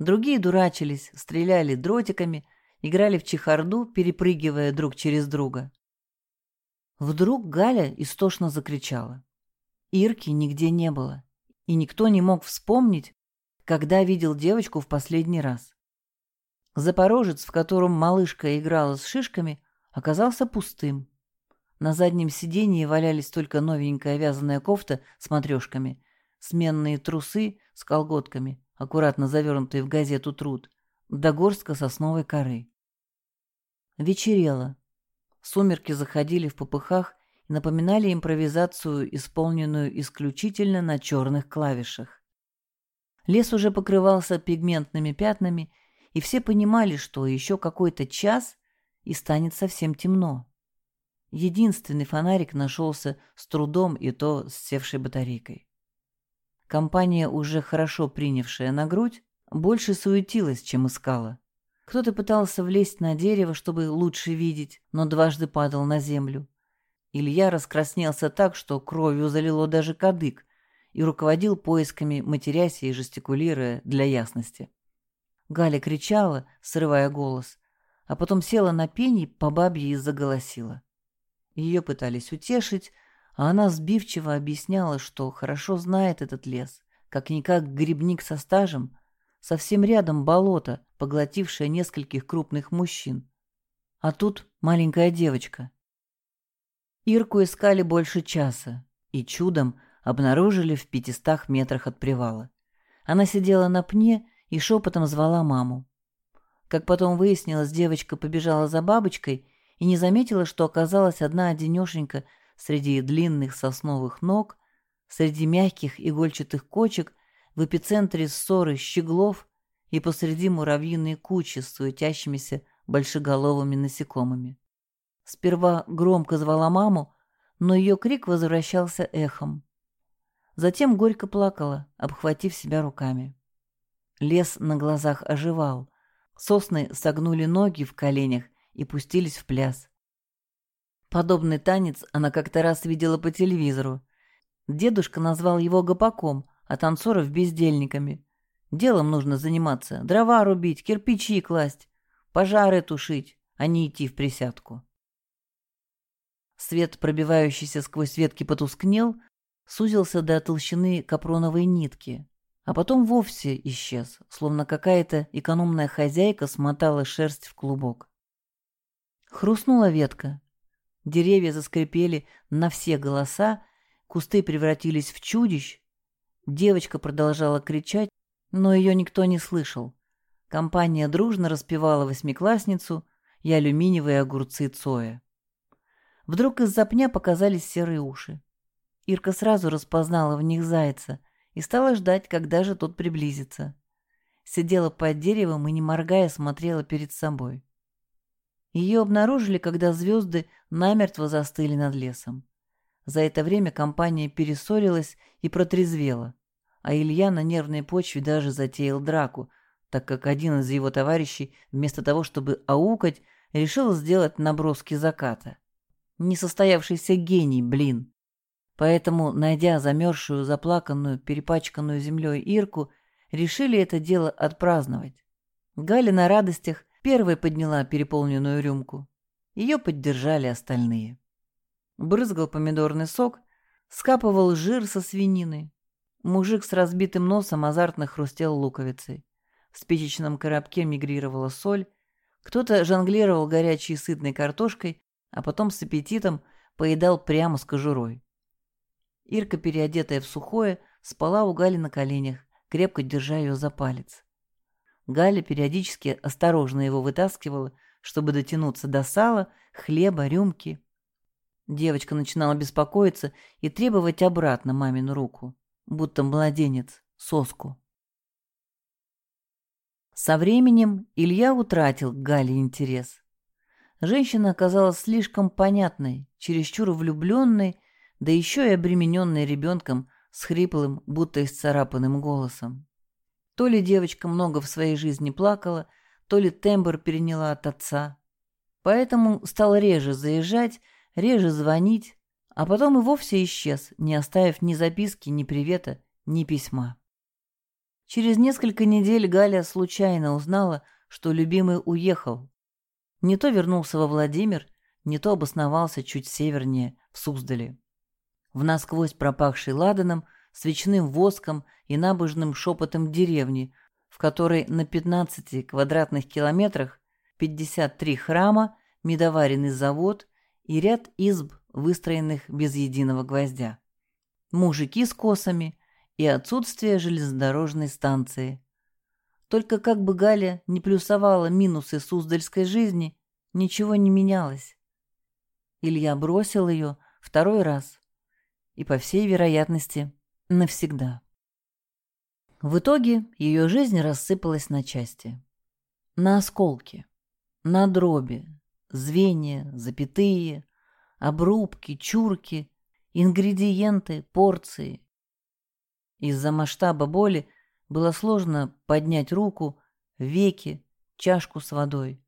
Другие дурачились, стреляли дротиками, играли в чехарду, перепрыгивая друг через друга. Вдруг Галя истошно закричала. Ирки нигде не было, и никто не мог вспомнить, когда видел девочку в последний раз. Запорожец, в котором малышка играла с шишками, оказался пустым. На заднем сиденье валялись только новенькая вязаная кофта с матрешками, сменные трусы с колготками, аккуратно завернутый в газету труд, до горстка сосновой коры. Вечерело. Сумерки заходили в попыхах и напоминали импровизацию, исполненную исключительно на черных клавишах. Лес уже покрывался пигментными пятнами, и все понимали, что еще какой-то час и станет совсем темно. Единственный фонарик нашелся с трудом и то с севшей батарейкой. Компания, уже хорошо принявшая на грудь, больше суетилась, чем искала. Кто-то пытался влезть на дерево, чтобы лучше видеть, но дважды падал на землю. Илья раскраснелся так, что кровью залило даже кадык, и руководил поисками, матерясь и жестикулируя для ясности. Галя кричала, срывая голос, а потом села на пень по бабье и заголосила. Ее пытались утешить, а она сбивчиво объясняла, что хорошо знает этот лес, как-никак грибник со стажем, совсем рядом болото, поглотившее нескольких крупных мужчин. А тут маленькая девочка. Ирку искали больше часа и чудом обнаружили в пятистах метрах от привала. Она сидела на пне и шепотом звала маму. Как потом выяснилось, девочка побежала за бабочкой и не заметила, что оказалась одна одинешенька среди длинных сосновых ног, среди мягких игольчатых кочек, в эпицентре ссоры щеглов, и посреди муравьиной кучи с суетящимися большеголовыми насекомыми. Сперва громко звала маму, но ее крик возвращался эхом. Затем горько плакала, обхватив себя руками. Лес на глазах оживал. Сосны согнули ноги в коленях и пустились в пляс. Подобный танец она как-то раз видела по телевизору. Дедушка назвал его гопаком, а танцоров – бездельниками. Делом нужно заниматься, дрова рубить, кирпичи класть, пожары тушить, а не идти в присядку. Свет, пробивающийся сквозь ветки, потускнел, сузился до толщины капроновой нитки, а потом вовсе исчез, словно какая-то экономная хозяйка смотала шерсть в клубок. Хрустнула ветка. Деревья заскрипели на все голоса, кусты превратились в чудищ. Девочка продолжала кричать, но ее никто не слышал. Компания дружно распевала восьмиклассницу и алюминиевые огурцы Цоя. Вдруг из-за пня показались серые уши. Ирка сразу распознала в них зайца и стала ждать, когда же тот приблизится. Сидела под деревом и, не моргая, смотрела перед собой. Ее обнаружили, когда звезды намертво застыли над лесом. За это время компания перессорилась и протрезвела а Илья на нервной почве даже затеял драку, так как один из его товарищей, вместо того, чтобы аукать, решил сделать наброски заката. Несостоявшийся гений, блин. Поэтому, найдя замерзшую, заплаканную, перепачканную землей Ирку, решили это дело отпраздновать. Галя на радостях первой подняла переполненную рюмку. Ее поддержали остальные. Брызгал помидорный сок, скапывал жир со свинины, Мужик с разбитым носом азартно хрустел луковицей. В спичечном коробке мигрировала соль. Кто-то жонглировал горячей сытной картошкой, а потом с аппетитом поедал прямо с кожурой. Ирка, переодетая в сухое, спала у Гали на коленях, крепко держа ее за палец. Галя периодически осторожно его вытаскивала, чтобы дотянуться до сала, хлеба, рюмки. Девочка начинала беспокоиться и требовать обратно мамину руку будто младенец, соску. Со временем Илья утратил к Гале интерес. Женщина оказалась слишком понятной, чересчур влюбленной, да еще и обремененной ребенком с хриплым, будто исцарапанным голосом. То ли девочка много в своей жизни плакала, то ли тембр переняла от отца. Поэтому стала реже заезжать, реже звонить, а потом и вовсе исчез, не оставив ни записки, ни привета, ни письма. Через несколько недель Галя случайно узнала, что любимый уехал. Не то вернулся во Владимир, не то обосновался чуть севернее, в Суздале. В насквозь пропахшей ладаном, свечным воском и набожным шепотом деревни, в которой на 15 квадратных километрах 53 храма, медоваренный завод и ряд изб выстроенных без единого гвоздя. Мужики с косами и отсутствие железнодорожной станции. Только как бы Галя не плюсовала минусы суздальской жизни, ничего не менялось. Илья бросил ее второй раз и, по всей вероятности, навсегда. В итоге ее жизнь рассыпалась на части. На осколки, на дроби, звенья, запятые, обрубки, чурки, ингредиенты, порции. Из-за масштаба боли было сложно поднять руку, веки, чашку с водой.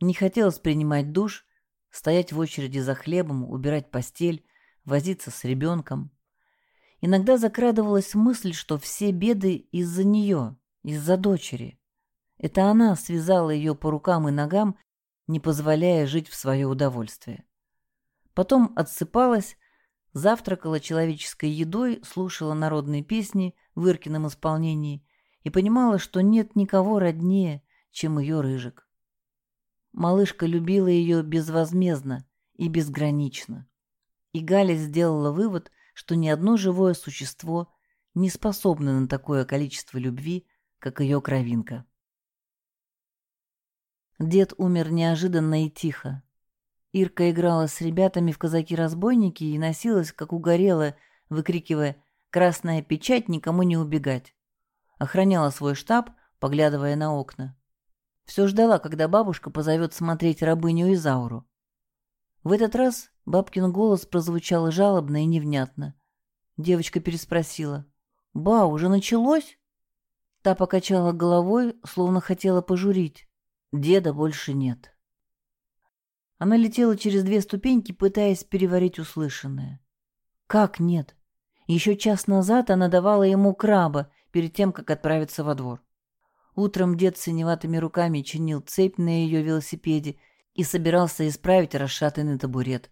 Не хотелось принимать душ, стоять в очереди за хлебом, убирать постель, возиться с ребенком. Иногда закрадывалась мысль, что все беды из-за нее, из-за дочери. Это она связала ее по рукам и ногам, не позволяя жить в свое удовольствие. Потом отсыпалась, завтракала человеческой едой, слушала народные песни в Иркином исполнении и понимала, что нет никого роднее, чем ее рыжик. Малышка любила ее безвозмездно и безгранично. И Галя сделала вывод, что ни одно живое существо не способно на такое количество любви, как ее кровинка. Дед умер неожиданно и тихо, Ирка играла с ребятами в казаки-разбойники и носилась, как угорелая, выкрикивая «Красная печать, никому не убегать!». Охраняла свой штаб, поглядывая на окна. Все ждала, когда бабушка позовет смотреть рабыню Изауру. В этот раз бабкин голос прозвучал жалобно и невнятно. Девочка переспросила. «Ба, уже началось?» Та покачала головой, словно хотела пожурить. Деда больше нет. Она летела через две ступеньки, пытаясь переварить услышанное. Как нет? Еще час назад она давала ему краба перед тем, как отправиться во двор. Утром дед с синеватыми руками чинил цепь на ее велосипеде и собирался исправить расшатанный табурет.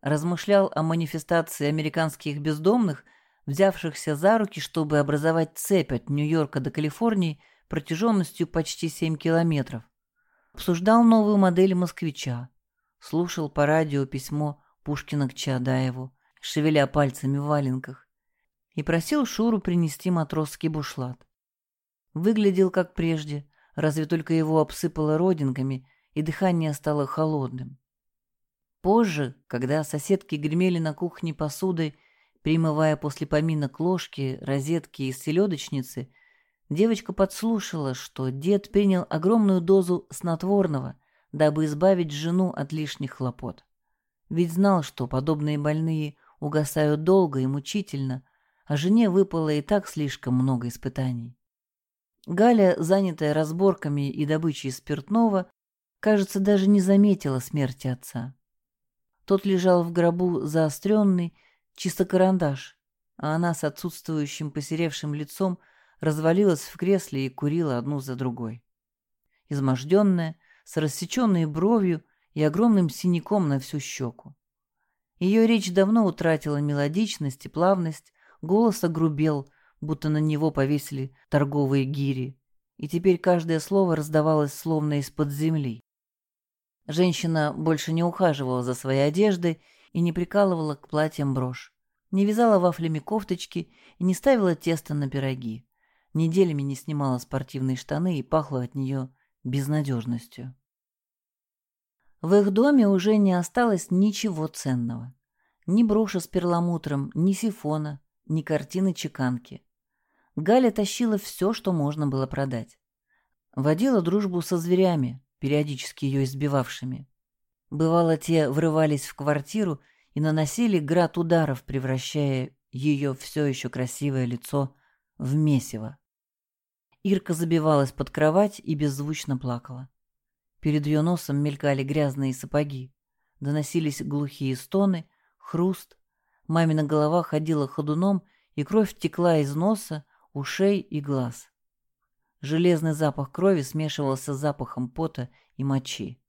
Размышлял о манифестации американских бездомных, взявшихся за руки, чтобы образовать цепь от Нью-Йорка до Калифорнии протяженностью почти 7 километров. Обсуждал новую модель «Москвича». Слушал по радио письмо Пушкина к Чаадаеву, шевеля пальцами в валенках, и просил Шуру принести матросский бушлат. Выглядел как прежде, разве только его обсыпало родинками, и дыхание стало холодным. Позже, когда соседки гремели на кухне посудой, примывая после поминок ложки, розетки и селедочницы, девочка подслушала, что дед принял огромную дозу снотворного, дабы избавить жену от лишних хлопот. Ведь знал, что подобные больные угасают долго и мучительно, а жене выпало и так слишком много испытаний. Галя, занятая разборками и добычей спиртного, кажется, даже не заметила смерти отца. Тот лежал в гробу заостренный, чисто карандаш, а она с отсутствующим посеревшим лицом развалилась в кресле и курила одну за другой. Изможденная, с рассеченной бровью и огромным синяком на всю щеку. Ее речь давно утратила мелодичность и плавность, голос огрубел, будто на него повесили торговые гири, и теперь каждое слово раздавалось словно из-под земли. Женщина больше не ухаживала за своей одеждой и не прикалывала к платьям брошь, не вязала вафлями кофточки и не ставила тесто на пироги. Неделями не снимала спортивные штаны и пахла от нее безнадежностью. В их доме уже не осталось ничего ценного. Ни броши с перламутром, ни сифона, ни картины чеканки. Галя тащила все, что можно было продать. Водила дружбу со зверями, периодически ее избивавшими. Бывало, те врывались в квартиру и наносили град ударов, превращая ее все еще красивое лицо в месиво. Ирка забивалась под кровать и беззвучно плакала. Перед ее носом мелькали грязные сапоги. Доносились глухие стоны, хруст. Мамина голова ходила ходуном, и кровь текла из носа, ушей и глаз. Железный запах крови смешивался с запахом пота и мочи.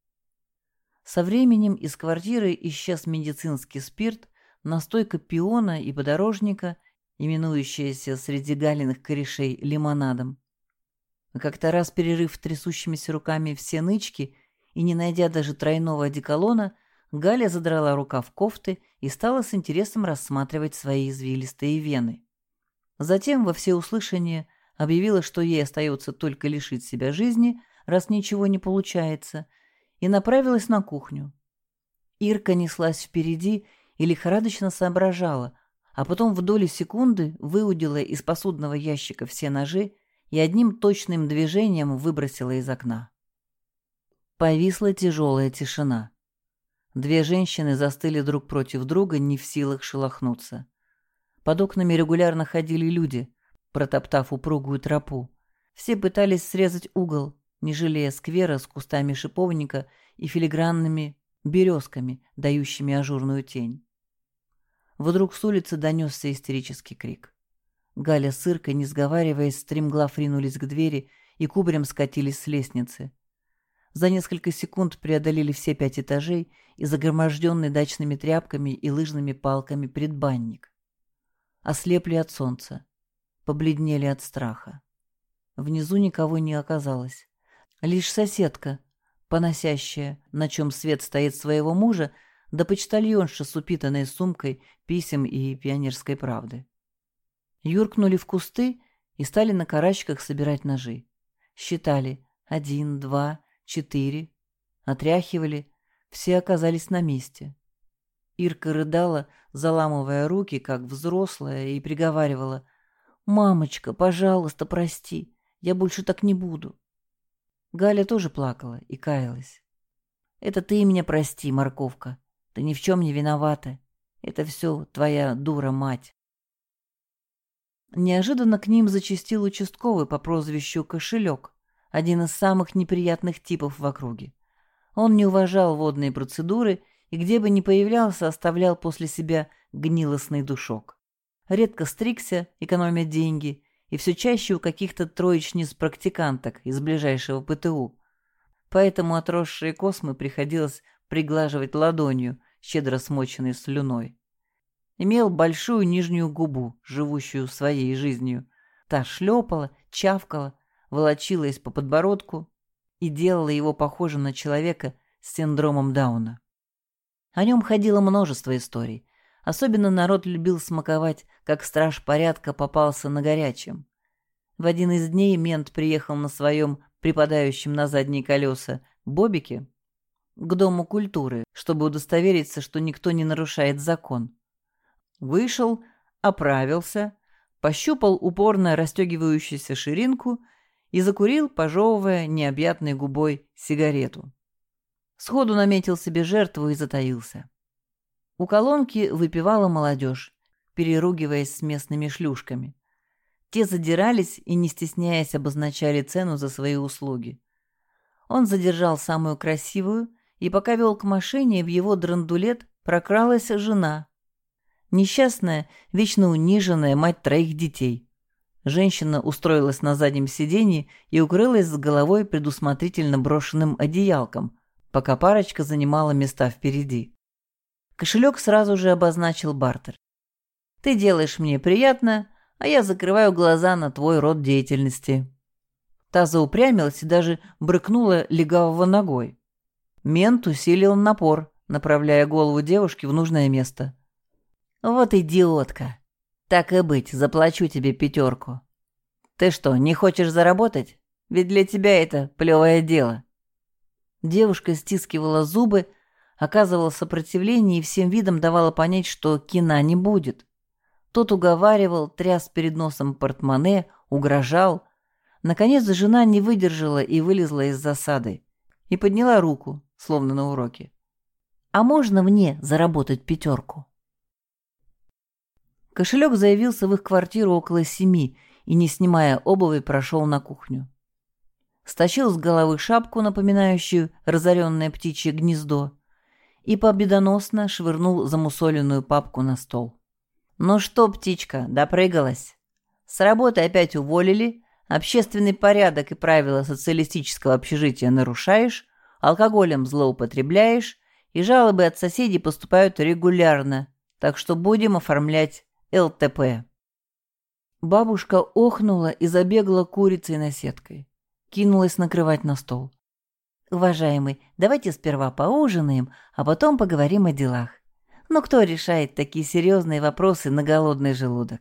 Со временем из квартиры исчез медицинский спирт, настойка пиона и подорожника, именующаяся среди галиных корешей лимонадом. Как-то раз, перерыв трясущимися руками все нычки и не найдя даже тройного одеколона, Галя задрала рукав кофты и стала с интересом рассматривать свои извилистые вены. Затем во всеуслышание объявила, что ей остается только лишить себя жизни, раз ничего не получается, и направилась на кухню. Ирка неслась впереди и лихорадочно соображала, а потом в доли секунды выудила из посудного ящика все ножи и одним точным движением выбросила из окна. Повисла тяжелая тишина. Две женщины застыли друг против друга, не в силах шелохнуться. Под окнами регулярно ходили люди, протоптав упругую тропу. Все пытались срезать угол, не жалея сквера с кустами шиповника и филигранными березками, дающими ажурную тень. Вдруг с улицы донесся истерический крик. Галя с Иркой, не сговариваясь, стремглав ринулись к двери и кубарем скатились с лестницы. За несколько секунд преодолели все пять этажей и загроможденный дачными тряпками и лыжными палками предбанник. Ослепли от солнца, побледнели от страха. Внизу никого не оказалось. Лишь соседка, поносящая, на чем свет стоит своего мужа, да почтальонша с упитанной сумкой писем и пионерской правды юркнули в кусты и стали на карачках собирать ножи. Считали один, два, четыре, отряхивали, все оказались на месте. Ирка рыдала, заламывая руки, как взрослая, и приговаривала «Мамочка, пожалуйста, прости, Я больше так не буду. Галя тоже плакала и каялась. Это ты меня прости, морковка. Ты ни в чем не виновата. Это все твоя дура-мать. Неожиданно к ним зачастил участковый по прозвищу Кошелек, один из самых неприятных типов в округе. Он не уважал водные процедуры и где бы ни появлялся, оставлял после себя гнилостный душок. Редко стригся, экономя деньги, и все чаще у каких-то троечниц-практиканток из ближайшего ПТУ. Поэтому отросшие космы приходилось приглаживать ладонью, щедро смоченной слюной. Имел большую нижнюю губу, живущую своей жизнью. Та шлепала, чавкала, волочилась по подбородку и делала его похожим на человека с синдромом Дауна. О нем ходило множество историй. Особенно народ любил смаковать, как страж порядка попался на горячем. В один из дней мент приехал на своем припадающем на задние колеса бобике к Дому культуры, чтобы удостовериться, что никто не нарушает закон. Вышел, оправился, пощупал упорно расстегивающуюся ширинку и закурил, пожевывая необъятной губой сигарету. Сходу наметил себе жертву и затаился. У колонки выпивала молодежь, переругиваясь с местными шлюшками. Те задирались и, не стесняясь, обозначали цену за свои услуги. Он задержал самую красивую, и пока вел к машине, в его драндулет прокралась жена. Несчастная, вечно униженная мать троих детей. Женщина устроилась на заднем сиденье и укрылась с головой предусмотрительно брошенным одеялком, пока парочка занимала места впереди. Кошелек сразу же обозначил бартер. «Ты делаешь мне приятно, а я закрываю глаза на твой род деятельности». Та заупрямилась и даже брыкнула легавого ногой. Мент усилил напор, направляя голову девушки в нужное место. «Вот идиотка! Так и быть, заплачу тебе пятерку. Ты что, не хочешь заработать? Ведь для тебя это плевое дело». Девушка стискивала зубы, оказывала сопротивление и всем видом давала понять, что кина не будет. Тот уговаривал, тряс перед носом портмоне, угрожал. Наконец жена не выдержала и вылезла из засады. И подняла руку, словно на уроке. «А можно мне заработать пятерку?» Кошелек заявился в их квартиру около семи и, не снимая обуви, прошел на кухню. Стащил с головы шапку, напоминающую разоренное птичье гнездо, и победоносно швырнул замусоленную папку на стол. «Ну что, птичка, допрыгалась? С работы опять уволили, общественный порядок и правила социалистического общежития нарушаешь, алкоголем злоупотребляешь, и жалобы от соседей поступают регулярно, так что будем оформлять ЛТП». Бабушка охнула и забегала курицей на сеткой. Кинулась накрывать на стол. «Уважаемый, давайте сперва поужинаем, а потом поговорим о делах. Но кто решает такие серьезные вопросы на голодный желудок?»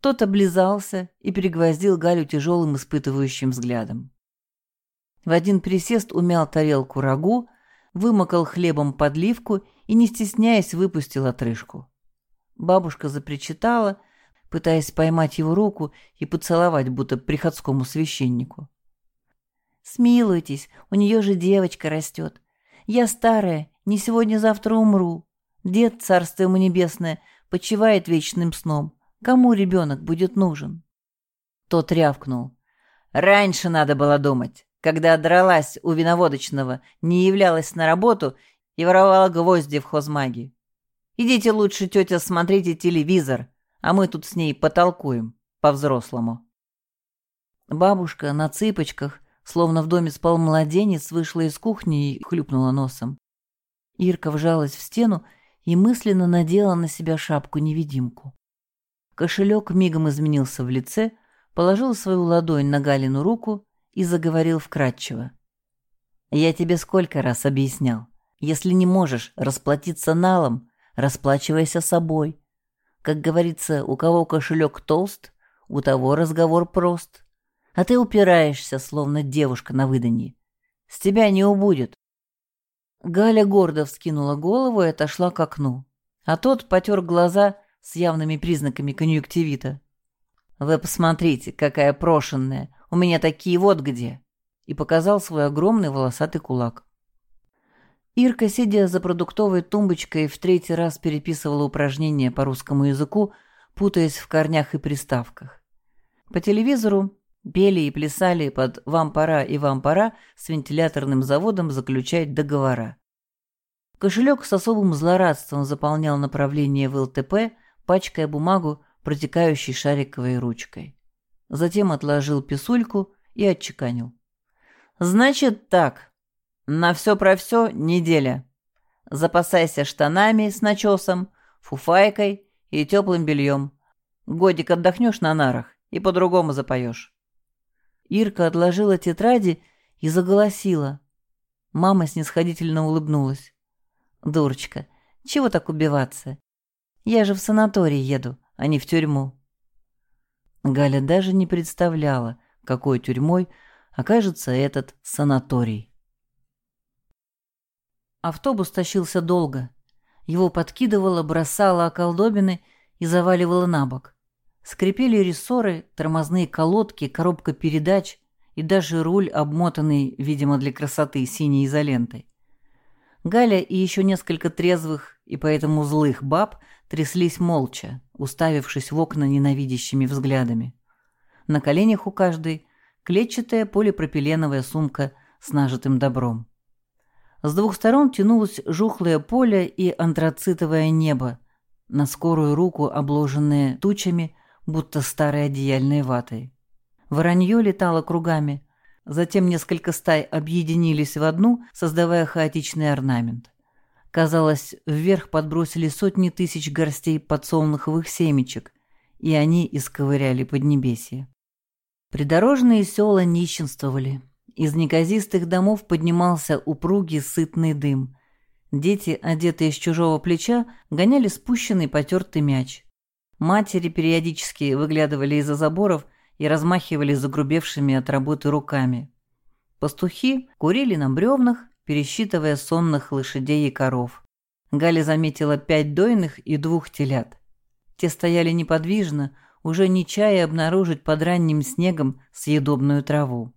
Тот облизался и перегвоздил Галю тяжелым испытывающим взглядом. В один присест умял тарелку рагу, вымокал хлебом подливку и, не стесняясь, выпустил отрыжку. Бабушка запричитала, пытаясь поймать его руку и поцеловать, будто приходскому священнику. Смилуйтесь, у нее же девочка растет. Я старая, не сегодня-завтра умру. Дед, царство ему небесное, почивает вечным сном. Кому ребенок будет нужен?» Тот рявкнул. «Раньше надо было думать, когда дралась у виноводочного, не являлась на работу и воровала гвозди в хозмаге. Идите лучше, тетя, смотрите телевизор, а мы тут с ней потолкуем по-взрослому». Бабушка на цыпочках Словно в доме спал младенец, вышла из кухни и хлюпнула носом. Ирка вжалась в стену и мысленно надела на себя шапку-невидимку. Кошелек мигом изменился в лице, положил свою ладонь на Галину руку и заговорил вкратчиво. «Я тебе сколько раз объяснял. Если не можешь расплатиться налом, расплачивайся собой. Как говорится, у кого кошелек толст, у того разговор прост а ты упираешься, словно девушка на выданье. С тебя не убудет. Галя гордо вскинула голову и отошла к окну, а тот потер глаза с явными признаками конъюнктивита. «Вы посмотрите, какая прошенная! У меня такие вот где!» И показал свой огромный волосатый кулак. Ирка, сидя за продуктовой тумбочкой, в третий раз переписывала упражнения по русскому языку, путаясь в корнях и приставках. По телевизору пели и плясали под «Вам пора и вам пора» с вентиляторным заводом заключать договора. Кошелек с особым злорадством заполнял направление в ЛТП, пачкая бумагу, протекающей шариковой ручкой. Затем отложил писульку и отчеканил. «Значит так, на все про все неделя. Запасайся штанами с начесом, фуфайкой и теплым бельем. Годик отдохнешь на нарах и по-другому запоешь. Ирка отложила тетради и заголосила. Мама снисходительно улыбнулась. «Дурочка, чего так убиваться? Я же в санаторий еду, а не в тюрьму». Галя даже не представляла, какой тюрьмой окажется этот санаторий. Автобус тащился долго. Его подкидывало, бросало околдобины и заваливало на бок. Скрипели рессоры, тормозные колодки, коробка передач и даже руль, обмотанный, видимо, для красоты, синей изолентой. Галя и еще несколько трезвых и поэтому злых баб тряслись молча, уставившись в окна ненавидящими взглядами. На коленях у каждой клетчатая полипропиленовая сумка с нажитым добром. С двух сторон тянулось жухлое поле и антрацитовое небо, на скорую руку обложенные тучами, будто старой одеяльной ватой. Воронье летало кругами, затем несколько стай объединились в одну, создавая хаотичный орнамент. Казалось, вверх подбросили сотни тысяч горстей подсолнуховых семечек, и они исковыряли поднебесье. Придорожные села нищенствовали, из неказистых домов поднимался упругий сытный дым. Дети, одетые с чужого плеча, гоняли спущенный потертый мяч. Матери периодически выглядывали из-за заборов и размахивали загрубевшими от работы руками. Пастухи курили на бревнах, пересчитывая сонных лошадей и коров. Галя заметила пять дойных и двух телят. Те стояли неподвижно, уже не чая обнаружить под ранним снегом съедобную траву.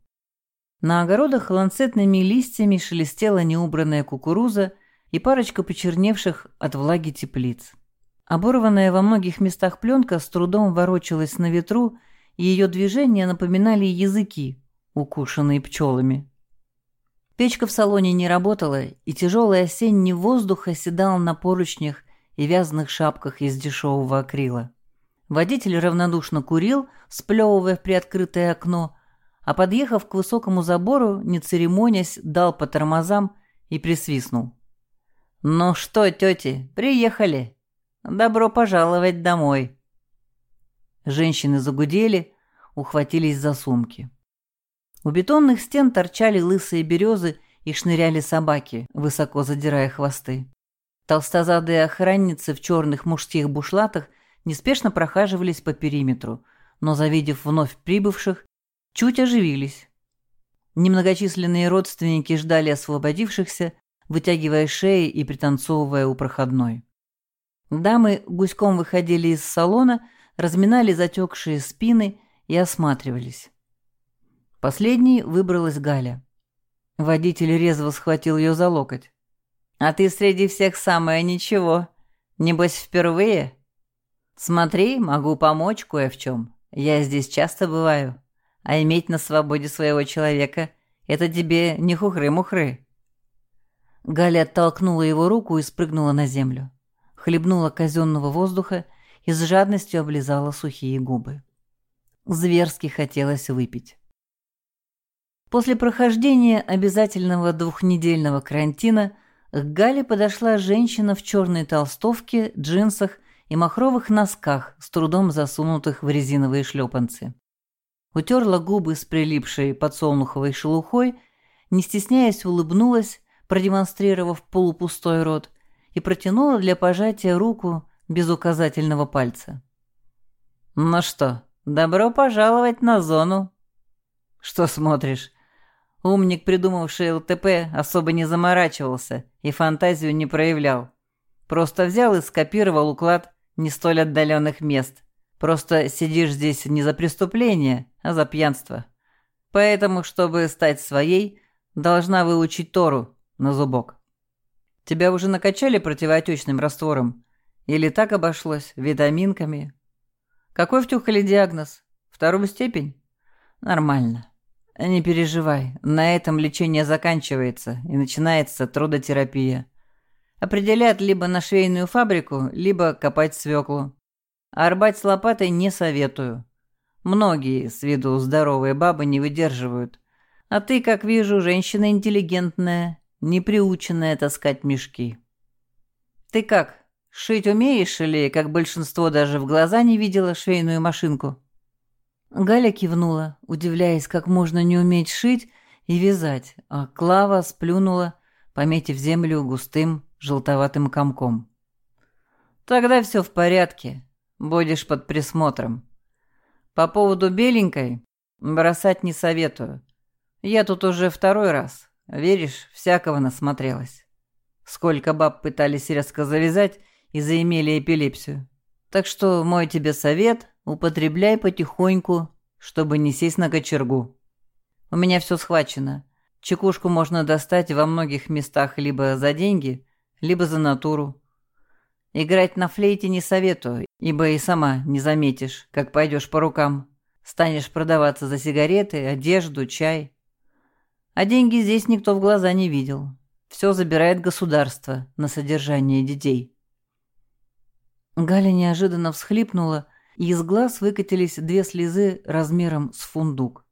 На огородах ланцетными листьями шелестела неубранная кукуруза и парочка почерневших от влаги теплиц. Оборванная во многих местах пленка с трудом ворочалась на ветру, и ее движения напоминали языки, укушенные пчелами. Печка в салоне не работала, и тяжелый осенний воздух оседал на поручнях и вязаных шапках из дешевого акрила. Водитель равнодушно курил, сплевывая в приоткрытое окно, а подъехав к высокому забору, не церемонясь, дал по тормозам и присвистнул. «Ну что, тети, приехали. Добро пожаловать домой». Женщины загудели, ухватились за сумки. У бетонных стен торчали лысые березы и шныряли собаки, высоко задирая хвосты. Толстозадые охранницы в черных мужских бушлатах неспешно прохаживались по периметру, но, завидев вновь прибывших, чуть оживились. Немногочисленные родственники ждали освободившихся, вытягивая шеи и пританцовывая у проходной. Дамы гуськом выходили из салона, разминали затекшие спины и осматривались. Последней выбралась Галя. Водитель резво схватил ее за локоть. «А ты среди всех самое ничего. Небось, впервые? Смотри, могу помочь кое в чем. Я здесь часто бываю» а иметь на свободе своего человека — это тебе не хухры-мухры». Галя оттолкнула его руку и спрыгнула на землю. Хлебнула казенного воздуха и с жадностью облизала сухие губы. Зверски хотелось выпить. После прохождения обязательного двухнедельного карантина к Гале подошла женщина в черной толстовке, джинсах и махровых носках, с трудом засунутых в резиновые шлепанцы утерла губы с прилипшей подсолнуховой шелухой, не стесняясь улыбнулась, продемонстрировав полупустой рот, и протянула для пожатия руку без указательного пальца. «Ну что, добро пожаловать на зону!» «Что смотришь?» Умник, придумавший ЛТП, особо не заморачивался и фантазию не проявлял. Просто взял и скопировал уклад не столь отдаленных мест. Просто сидишь здесь не за преступление, а за пьянство. Поэтому, чтобы стать своей, должна выучить Тору на зубок. Тебя уже накачали противоотечным раствором? Или так обошлось, витаминками? Какой втюхали диагноз? Вторую степень? Нормально. Не переживай, на этом лечение заканчивается и начинается трудотерапия. Определят либо на швейную фабрику, либо копать свеклу. А с лопатой не советую. Многие с виду здоровые бабы не выдерживают. А ты, как вижу, женщина интеллигентная, не приученная таскать мешки. Ты как, шить умеешь или, как большинство, даже в глаза не видела швейную машинку? Галя кивнула, удивляясь, как можно не уметь шить и вязать, а Клава сплюнула, пометив землю густым желтоватым комком. «Тогда все в порядке. Будешь под присмотром. По поводу беленькой бросать не советую. Я тут уже второй раз. Веришь, всякого насмотрелась. Сколько баб пытались резко завязать и заимели эпилепсию. Так что мой тебе совет – употребляй потихоньку, чтобы не сесть на кочергу. У меня все схвачено. Чекушку можно достать во многих местах либо за деньги, либо за натуру. Играть на флейте не советую, ибо и сама не заметишь, как пойдешь по рукам. Станешь продаваться за сигареты, одежду, чай. А деньги здесь никто в глаза не видел. Все забирает государство на содержание детей. Галя неожиданно всхлипнула, и из глаз выкатились две слезы размером с фундук.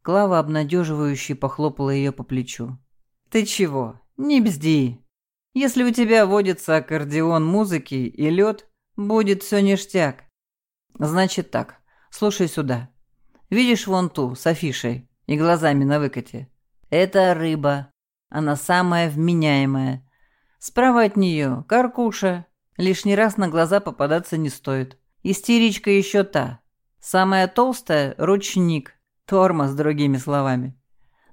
Клава обнадеживающе похлопала ее по плечу. «Ты чего? Не бзди!» Если у тебя водится аккордеон музыки и лед, будет все ништяк. Значит так, слушай сюда. Видишь вон ту с афишей и глазами на выкате? Это рыба. Она самая вменяемая. Справа от нее каркуша. Лишний раз на глаза попадаться не стоит. Истеричка еще та. Самая толстая – ручник. Тормоз, другими словами.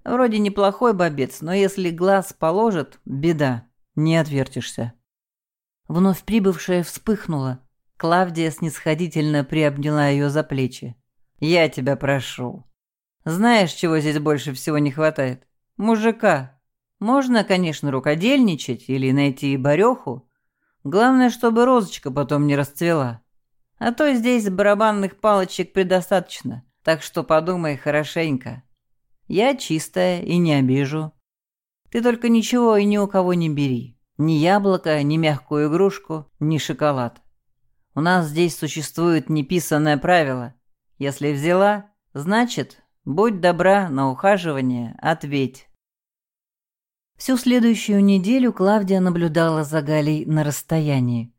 Вроде неплохой бобец, но если глаз положит – беда. Не отвертишься. Вновь прибывшая вспыхнула. Клавдия снисходительно приобняла ее за плечи. «Я тебя прошу. Знаешь, чего здесь больше всего не хватает? Мужика. Можно, конечно, рукодельничать или найти бареху. Главное, чтобы розочка потом не расцвела. А то здесь барабанных палочек предостаточно, так что подумай хорошенько. Я чистая и не обижу. Ты только ничего и ни у кого не бери. Ни яблоко, ни мягкую игрушку, ни шоколад. У нас здесь существует неписанное правило. Если взяла, значит, будь добра на ухаживание, ответь. Всю следующую неделю Клавдия наблюдала за Галей на расстоянии.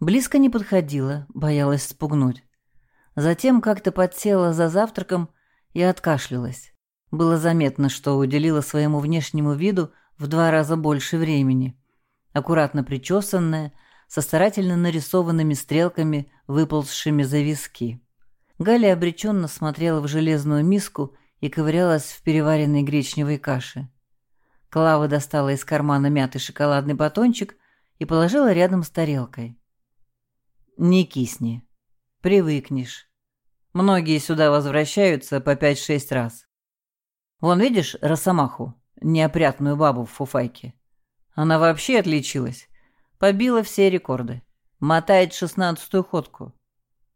Близко не подходила, боялась спугнуть. Затем как-то подсела за завтраком и откашлялась. Было заметно, что уделила своему внешнему виду в два раза больше времени. Аккуратно причесанная, со старательно нарисованными стрелками, выползшими за виски. Галя обреченно смотрела в железную миску и ковырялась в переваренной гречневой каше. Клава достала из кармана мятый шоколадный батончик и положила рядом с тарелкой. «Не кисни. Привыкнешь. Многие сюда возвращаются по пять-шесть раз. Вон, видишь, Росомаху, неопрятную бабу в фуфайке? Она вообще отличилась. Побила все рекорды. Мотает шестнадцатую ходку.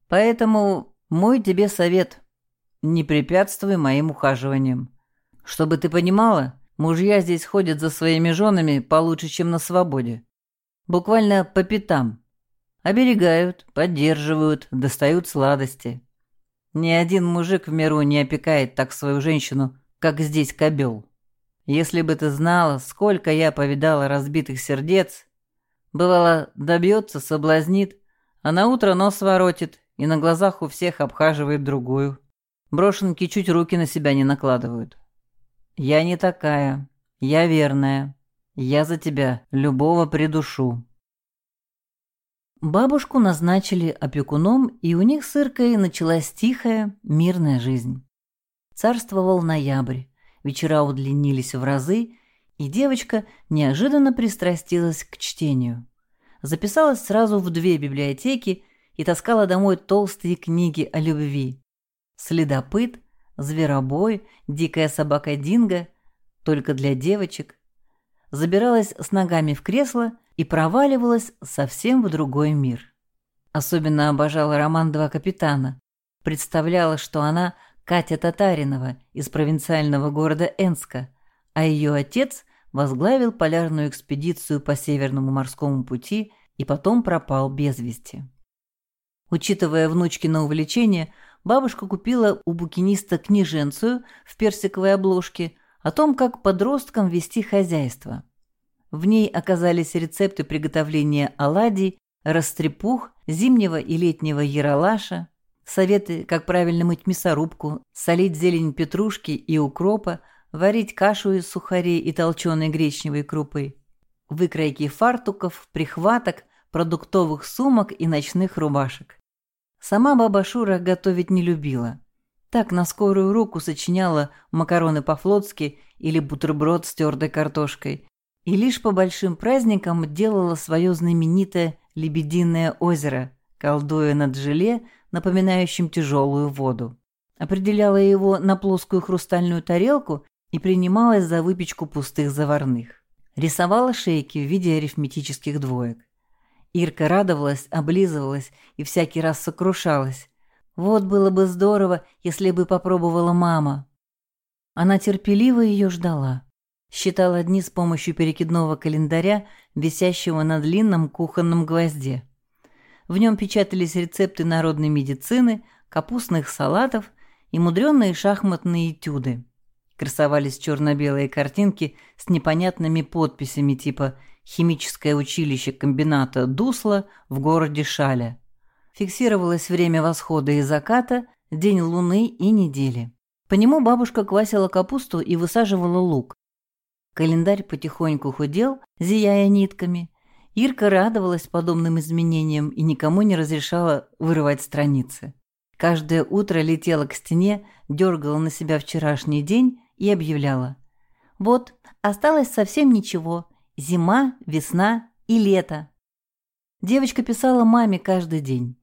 Поэтому мой тебе совет. Не препятствуй моим ухаживаниям. Чтобы ты понимала, мужья здесь ходят за своими женами получше, чем на свободе. Буквально по пятам. Оберегают, поддерживают, достают сладости. Ни один мужик в миру не опекает так свою женщину, как здесь кобел. Если бы ты знала, сколько я повидала разбитых сердец, бывало, добьется, соблазнит, а на утро нос воротит и на глазах у всех обхаживает другую. Брошенки чуть руки на себя не накладывают. Я не такая, я верная, я за тебя любого придушу. Бабушку назначили опекуном, и у них с Иркой началась тихая, мирная жизнь. Царствовал ноябрь, вечера удлинились в разы, и девочка неожиданно пристрастилась к чтению. Записалась сразу в две библиотеки и таскала домой толстые книги о любви. «Следопыт», «Зверобой», «Дикая собака Динго», «Только для девочек». Забиралась с ногами в кресло и проваливалась совсем в другой мир. Особенно обожала роман «Два капитана». Представляла, что она Катя Татаринова из провинциального города Энска, а ее отец возглавил полярную экспедицию по Северному морскому пути и потом пропал без вести. Учитывая внучкино увлечение, бабушка купила у букиниста книженцию в персиковой обложке о том, как подросткам вести хозяйство. В ней оказались рецепты приготовления оладий, растрепух, зимнего и летнего яролаша, советы, как правильно мыть мясорубку, солить зелень петрушки и укропа, варить кашу из сухарей и толченой гречневой крупы, выкройки фартуков, прихваток, продуктовых сумок и ночных рубашек. Сама баба Шура готовить не любила. Так на скорую руку сочиняла макароны по-флотски или бутерброд с твердой картошкой. И лишь по большим праздникам делала свое знаменитое «Лебединое озеро», колдуя над желе, напоминающим тяжелую воду. Определяла его на плоскую хрустальную тарелку и принималась за выпечку пустых заварных. Рисовала шейки в виде арифметических двоек. Ирка радовалась, облизывалась и всякий раз сокрушалась. Вот было бы здорово, если бы попробовала мама. Она терпеливо ее ждала. Считала дни с помощью перекидного календаря, висящего на длинном кухонном гвозде. В нем печатались рецепты народной медицины, капустных салатов и мудреные шахматные этюды. Красовались черно-белые картинки с непонятными подписями типа «Химическое училище комбината Дусла в городе Шаля». Фиксировалось время восхода и заката, день луны и недели. По нему бабушка квасила капусту и высаживала лук. Календарь потихоньку худел, зияя нитками. Ирка радовалась подобным изменениям и никому не разрешала вырывать страницы. Каждое утро летела к стене, дергала на себя вчерашний день и объявляла. «Вот, осталось совсем ничего. Зима, весна и лето». Девочка писала маме каждый день.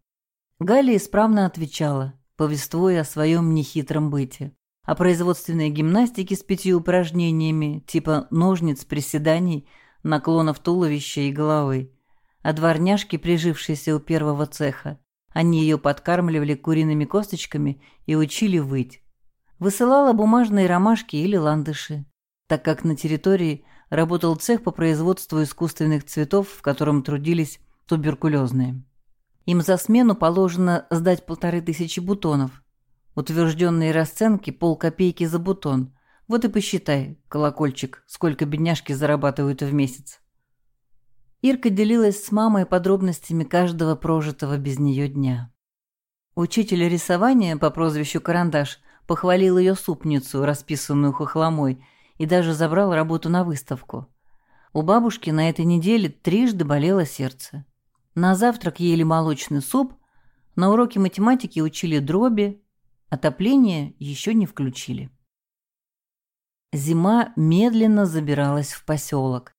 Галя исправно отвечала, повествуя о своем нехитром быте. О производственной гимнастике с пятью упражнениями, типа ножниц, приседаний, наклонов туловища и головы. О дворняжке, прижившейся у первого цеха. Они ее подкармливали куриными косточками и учили выть высылала бумажные ромашки или ландыши, так как на территории работал цех по производству искусственных цветов, в котором трудились туберкулезные. Им за смену положено сдать полторы тысячи бутонов. Утвержденные расценки – полкопейки за бутон. Вот и посчитай, колокольчик, сколько бедняжки зарабатывают в месяц. Ирка делилась с мамой подробностями каждого прожитого без нее дня. Учитель рисования по прозвищу Карандаш похвалил ее супницу, расписанную хохломой, и даже забрал работу на выставку. У бабушки на этой неделе трижды болело сердце. На завтрак ели молочный суп, на уроке математики учили дроби, отопление еще не включили. Зима медленно забиралась в поселок.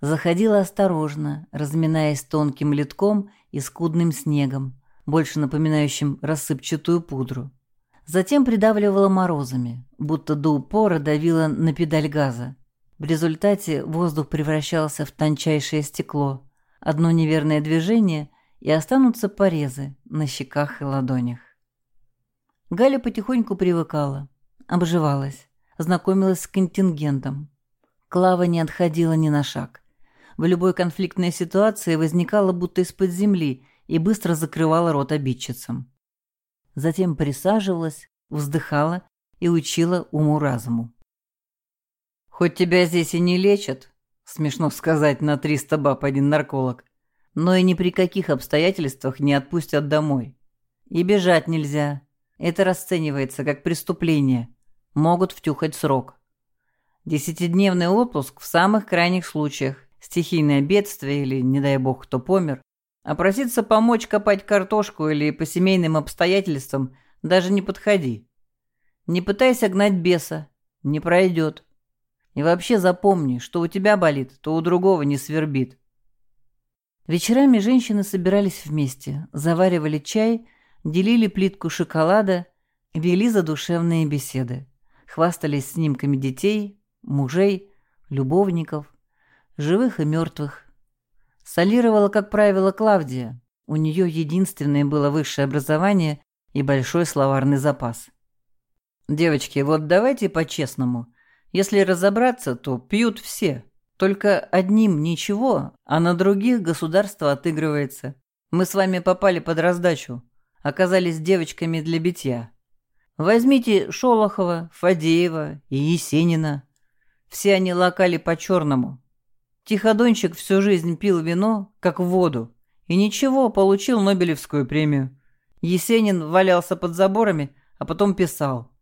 Заходила осторожно, разминаясь тонким литком и скудным снегом, больше напоминающим рассыпчатую пудру. Затем придавливала морозами, будто до упора давила на педаль газа. В результате воздух превращался в тончайшее стекло. Одно неверное движение — и останутся порезы на щеках и ладонях. Галя потихоньку привыкала, обживалась, знакомилась с контингентом. Клава не отходила ни на шаг. В любой конфликтной ситуации возникала будто из-под земли и быстро закрывала рот обидчицам затем присаживалась, вздыхала и учила уму-разуму. «Хоть тебя здесь и не лечат, смешно сказать, на триста баб один нарколог, но и ни при каких обстоятельствах не отпустят домой. И бежать нельзя. Это расценивается как преступление. Могут втюхать срок. Десятидневный отпуск в самых крайних случаях, стихийное бедствие или, не дай бог, кто помер, а проситься помочь копать картошку или по семейным обстоятельствам даже не подходи. Не пытайся гнать беса, не пройдет. И вообще запомни, что у тебя болит, то у другого не свербит. Вечерами женщины собирались вместе, заваривали чай, делили плитку шоколада, вели задушевные беседы, хвастались снимками детей, мужей, любовников, живых и мертвых. Солировала, как правило, Клавдия. У нее единственное было высшее образование и большой словарный запас. «Девочки, вот давайте по-честному. Если разобраться, то пьют все. Только одним ничего, а на других государство отыгрывается. Мы с вами попали под раздачу. Оказались девочками для битья. Возьмите Шолохова, Фадеева и Есенина. Все они лакали по-черному. Тиходончик всю жизнь пил вино, как воду, и ничего, получил Нобелевскую премию. Есенин валялся под заборами, а потом писал.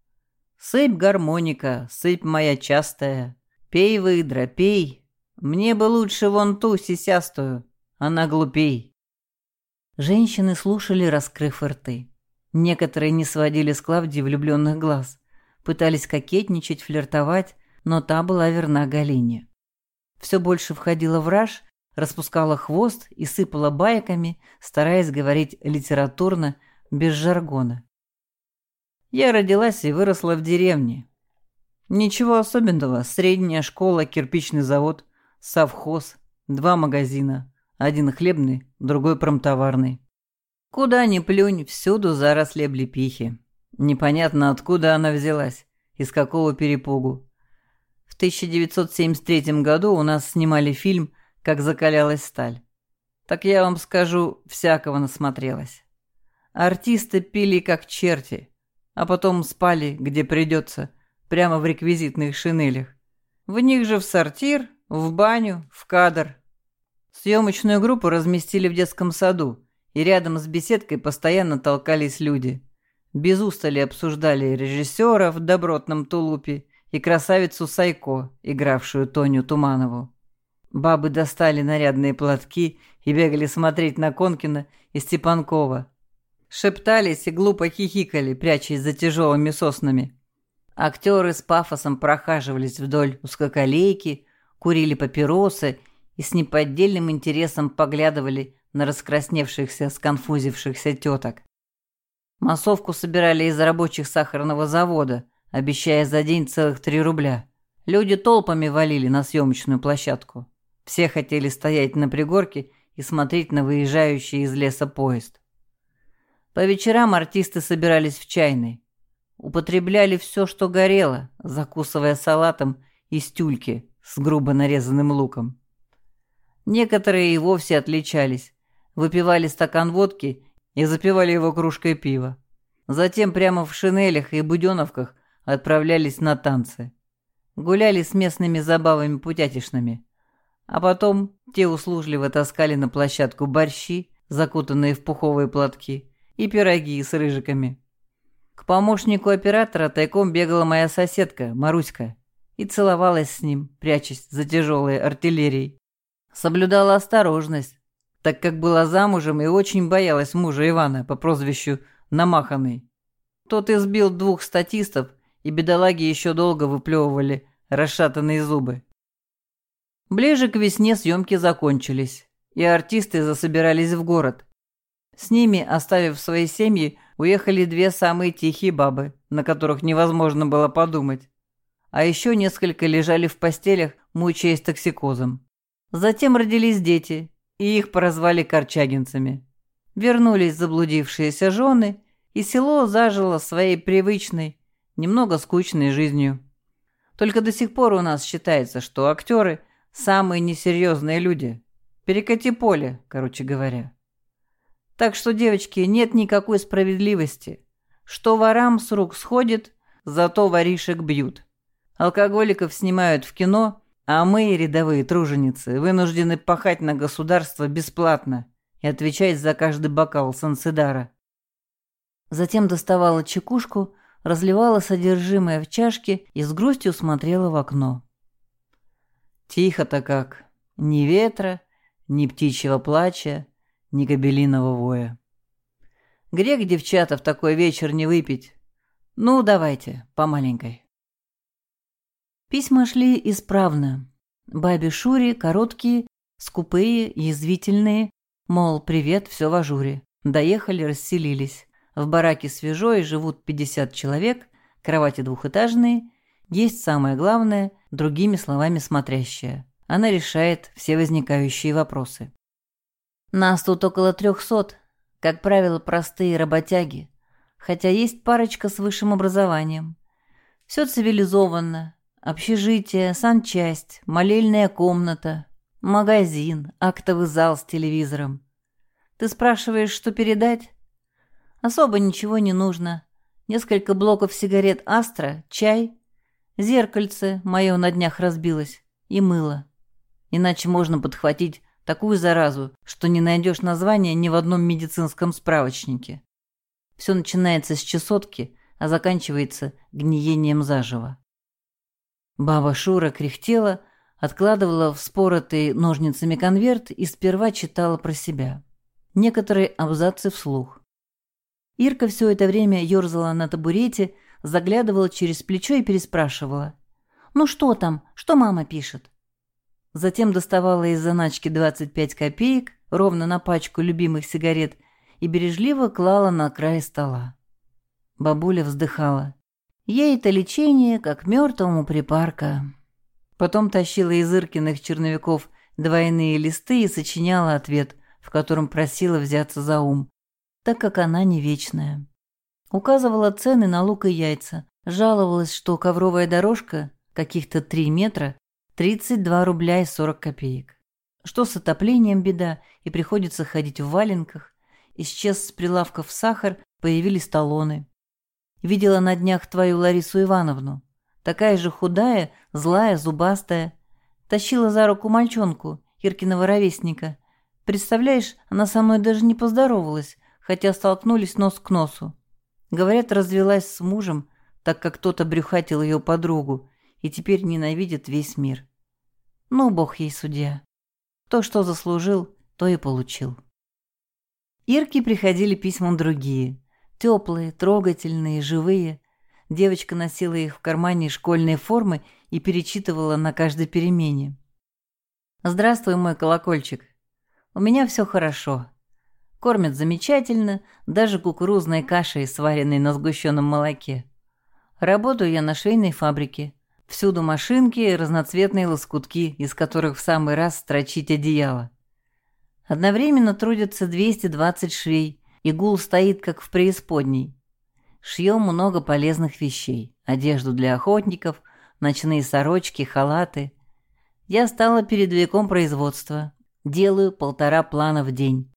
«Сыпь гармоника, сыпь моя частая, пей, выдра, пей, мне бы лучше вон ту сисястую, она глупей». Женщины слушали, раскрыв рты. Некоторые не сводили с Клавдии влюбленных глаз, пытались кокетничать, флиртовать, но та была верна Галине. Все больше входила в раж, распускала хвост и сыпала байками, стараясь говорить литературно, без жаргона. Я родилась и выросла в деревне. Ничего особенного, средняя школа, кирпичный завод, совхоз, два магазина, один хлебный, другой промтоварный. Куда ни плюнь, всюду заросли облепихи. Непонятно, откуда она взялась, из какого перепугу. В 1973 году у нас снимали фильм «Как закалялась сталь». Так я вам скажу, всякого насмотрелась. Артисты пили как черти, а потом спали, где придется, прямо в реквизитных шинелях. В них же в сортир, в баню, в кадр. Съемочную группу разместили в детском саду, и рядом с беседкой постоянно толкались люди. Без устали обсуждали режиссера в добротном тулупе и красавицу Сайко, игравшую Тоню Туманову. Бабы достали нарядные платки и бегали смотреть на Конкина и Степанкова. Шептались и глупо хихикали, прячась за тяжелыми соснами. Актеры с пафосом прохаживались вдоль узкоколейки, курили папиросы и с неподдельным интересом поглядывали на раскрасневшихся, сконфузившихся теток. Массовку собирали из рабочих сахарного завода, обещая за день целых три рубля. Люди толпами валили на съемочную площадку. Все хотели стоять на пригорке и смотреть на выезжающий из леса поезд. По вечерам артисты собирались в чайной. Употребляли все, что горело, закусывая салатом из тюльки с грубо нарезанным луком. Некоторые и вовсе отличались, выпивали стакан водки и запивали его кружкой пива. Затем прямо в шинелях и буденовках отправлялись на танцы. Гуляли с местными забавами путятишными. А потом те услужливо таскали на площадку борщи, закутанные в пуховые платки, и пироги с рыжиками. К помощнику оператора тайком бегала моя соседка, Маруська, и целовалась с ним, прячась за тяжелой артиллерией. Соблюдала осторожность, так как была замужем и очень боялась мужа Ивана по прозвищу Намаханный. Тот избил двух статистов, и бедолаги еще долго выплевывали расшатанные зубы. Ближе к весне съемки закончились, и артисты засобирались в город. С ними, оставив свои семьи, уехали две самые тихие бабы, на которых невозможно было подумать. А еще несколько лежали в постелях, мучаясь токсикозом. Затем родились дети, и их прозвали корчагинцами. Вернулись заблудившиеся жены, и село зажило своей привычной, немного скучной жизнью. Только до сих пор у нас считается, что актеры – самые несерьезные люди. Перекати поле, короче говоря. Так что, девочки, нет никакой справедливости. Что ворам с рук сходит, зато воришек бьют. Алкоголиков снимают в кино – а мы, рядовые труженицы, вынуждены пахать на государство бесплатно и отвечать за каждый бокал санцидара. Затем доставала чекушку, разливала содержимое в чашке и с грустью смотрела в окно. Тихо-то как. Ни ветра, ни птичьего плача, ни гобелиного воя. Грех, девчата, в такой вечер не выпить. Ну, давайте, по маленькой. Письма шли исправно. Бабе Шуре короткие, скупые, язвительные, Мол, привет, все в ажуре. Доехали, расселились. В бараке свежо и живут 50 человек, кровати двухэтажные, есть самое главное, другими словами смотрящая. Она решает все возникающие вопросы. Нас тут около трехсот, как правило, простые работяги, хотя есть парочка с высшим образованием. Все цивилизованно. Общежитие, санчасть, молельная комната, магазин, актовый зал с телевизором. Ты спрашиваешь, что передать? Особо ничего не нужно. Несколько блоков сигарет «Астра», чай, зеркальце, мое на днях разбилось, и мыло. Иначе можно подхватить такую заразу, что не найдешь названия ни в одном медицинском справочнике. Все начинается с чесотки, а заканчивается гниением заживо. Баба Шура кряхтела, откладывала в споротый ножницами конверт и сперва читала про себя. Некоторые абзацы вслух. Ирка все это время ерзала на табурете, заглядывала через плечо и переспрашивала. «Ну что там? Что мама пишет?» Затем доставала из заначки 25 копеек, ровно на пачку любимых сигарет, и бережливо клала на край стола. Бабуля вздыхала. Ей-то лечение, как мертвому припарка. Потом тащила из Иркиных черновиков двойные листы и сочиняла ответ, в котором просила взяться за ум, так как она не вечная. Указывала цены на лук и яйца, жаловалась, что ковровая дорожка, каких-то три метра, 32 рубля и 40 копеек. Что с отоплением беда, и приходится ходить в валенках. Исчез с прилавков сахар, появились талоны. Видела на днях твою Ларису Ивановну. Такая же худая, злая, зубастая. Тащила за руку мальчонку, Иркиного ровесника. Представляешь, она со мной даже не поздоровалась, хотя столкнулись нос к носу. Говорят, развелась с мужем, так как кто-то брюхатил ее подругу, и теперь ненавидит весь мир. Ну, бог ей судья. То, что заслужил, то и получил. Ирки приходили письмам другие. Теплые, трогательные, живые. Девочка носила их в кармане школьной формы и перечитывала на каждой перемене. «Здравствуй, мой колокольчик. У меня все хорошо. Кормят замечательно, даже кукурузной кашей, сваренной на сгущенном молоке. Работаю я на швейной фабрике. Всюду машинки и разноцветные лоскутки, из которых в самый раз строчить одеяло. Одновременно трудятся 220 швей, и гул стоит, как в преисподней. Шьем много полезных вещей. Одежду для охотников, ночные сорочки, халаты. Я стала передовиком производства. Делаю полтора плана в день.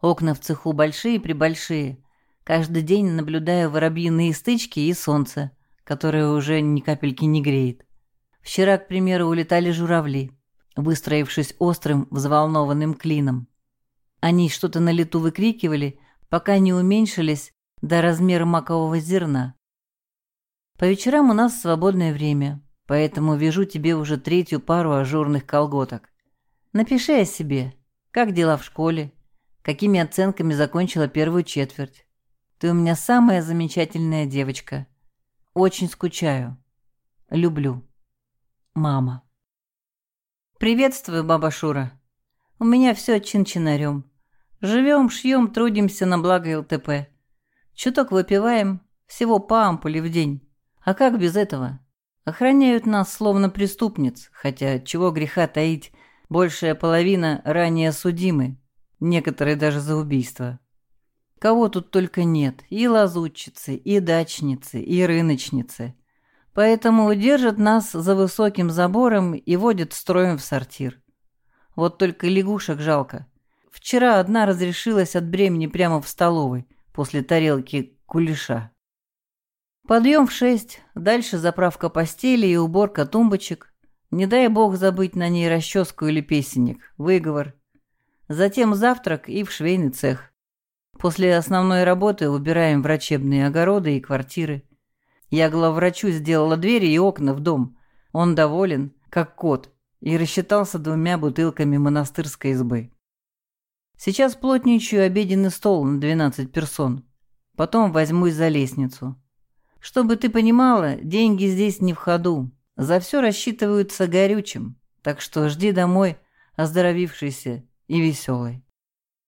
Окна в цеху большие-пребольшие. Каждый день наблюдаю воробьиные стычки и солнце которое уже ни капельки не греет. Вчера, к примеру, улетали журавли, выстроившись острым, взволнованным клином. Они что-то на лету выкрикивали, пока не уменьшились до размера макового зерна. По вечерам у нас свободное время, поэтому вяжу тебе уже третью пару ажурных колготок. Напиши о себе, как дела в школе, какими оценками закончила первую четверть. Ты у меня самая замечательная девочка. Очень скучаю. Люблю. Мама. Приветствую, баба Шура. У меня все чин-чинарем. Живем, шьем, трудимся на благо ЛТП. Чуток выпиваем, всего по ампуле в день. А как без этого? Охраняют нас словно преступниц, хотя чего греха таить, большая половина ранее судимы, некоторые даже за убийство. Кого тут только нет, и лазутчицы, и дачницы, и рыночницы. Поэтому держат нас за высоким забором и водят строем в сортир. Вот только лягушек жалко. Вчера одна разрешилась от бремени прямо в столовой, после тарелки кулеша. Подъем в шесть, дальше заправка постели и уборка тумбочек. Не дай бог забыть на ней расческу или песенник, выговор. Затем завтрак и в швейный цех. После основной работы убираем врачебные огороды и квартиры. Я главврачу сделала двери и окна в дом. Он доволен, как кот, и рассчитался двумя бутылками монастырской избы. Сейчас плотничаю обеденный стол на 12 персон. Потом возьмусь за лестницу. Чтобы ты понимала, деньги здесь не в ходу. За все рассчитываются горючим. Так что жди домой, оздоровившийся и веселый.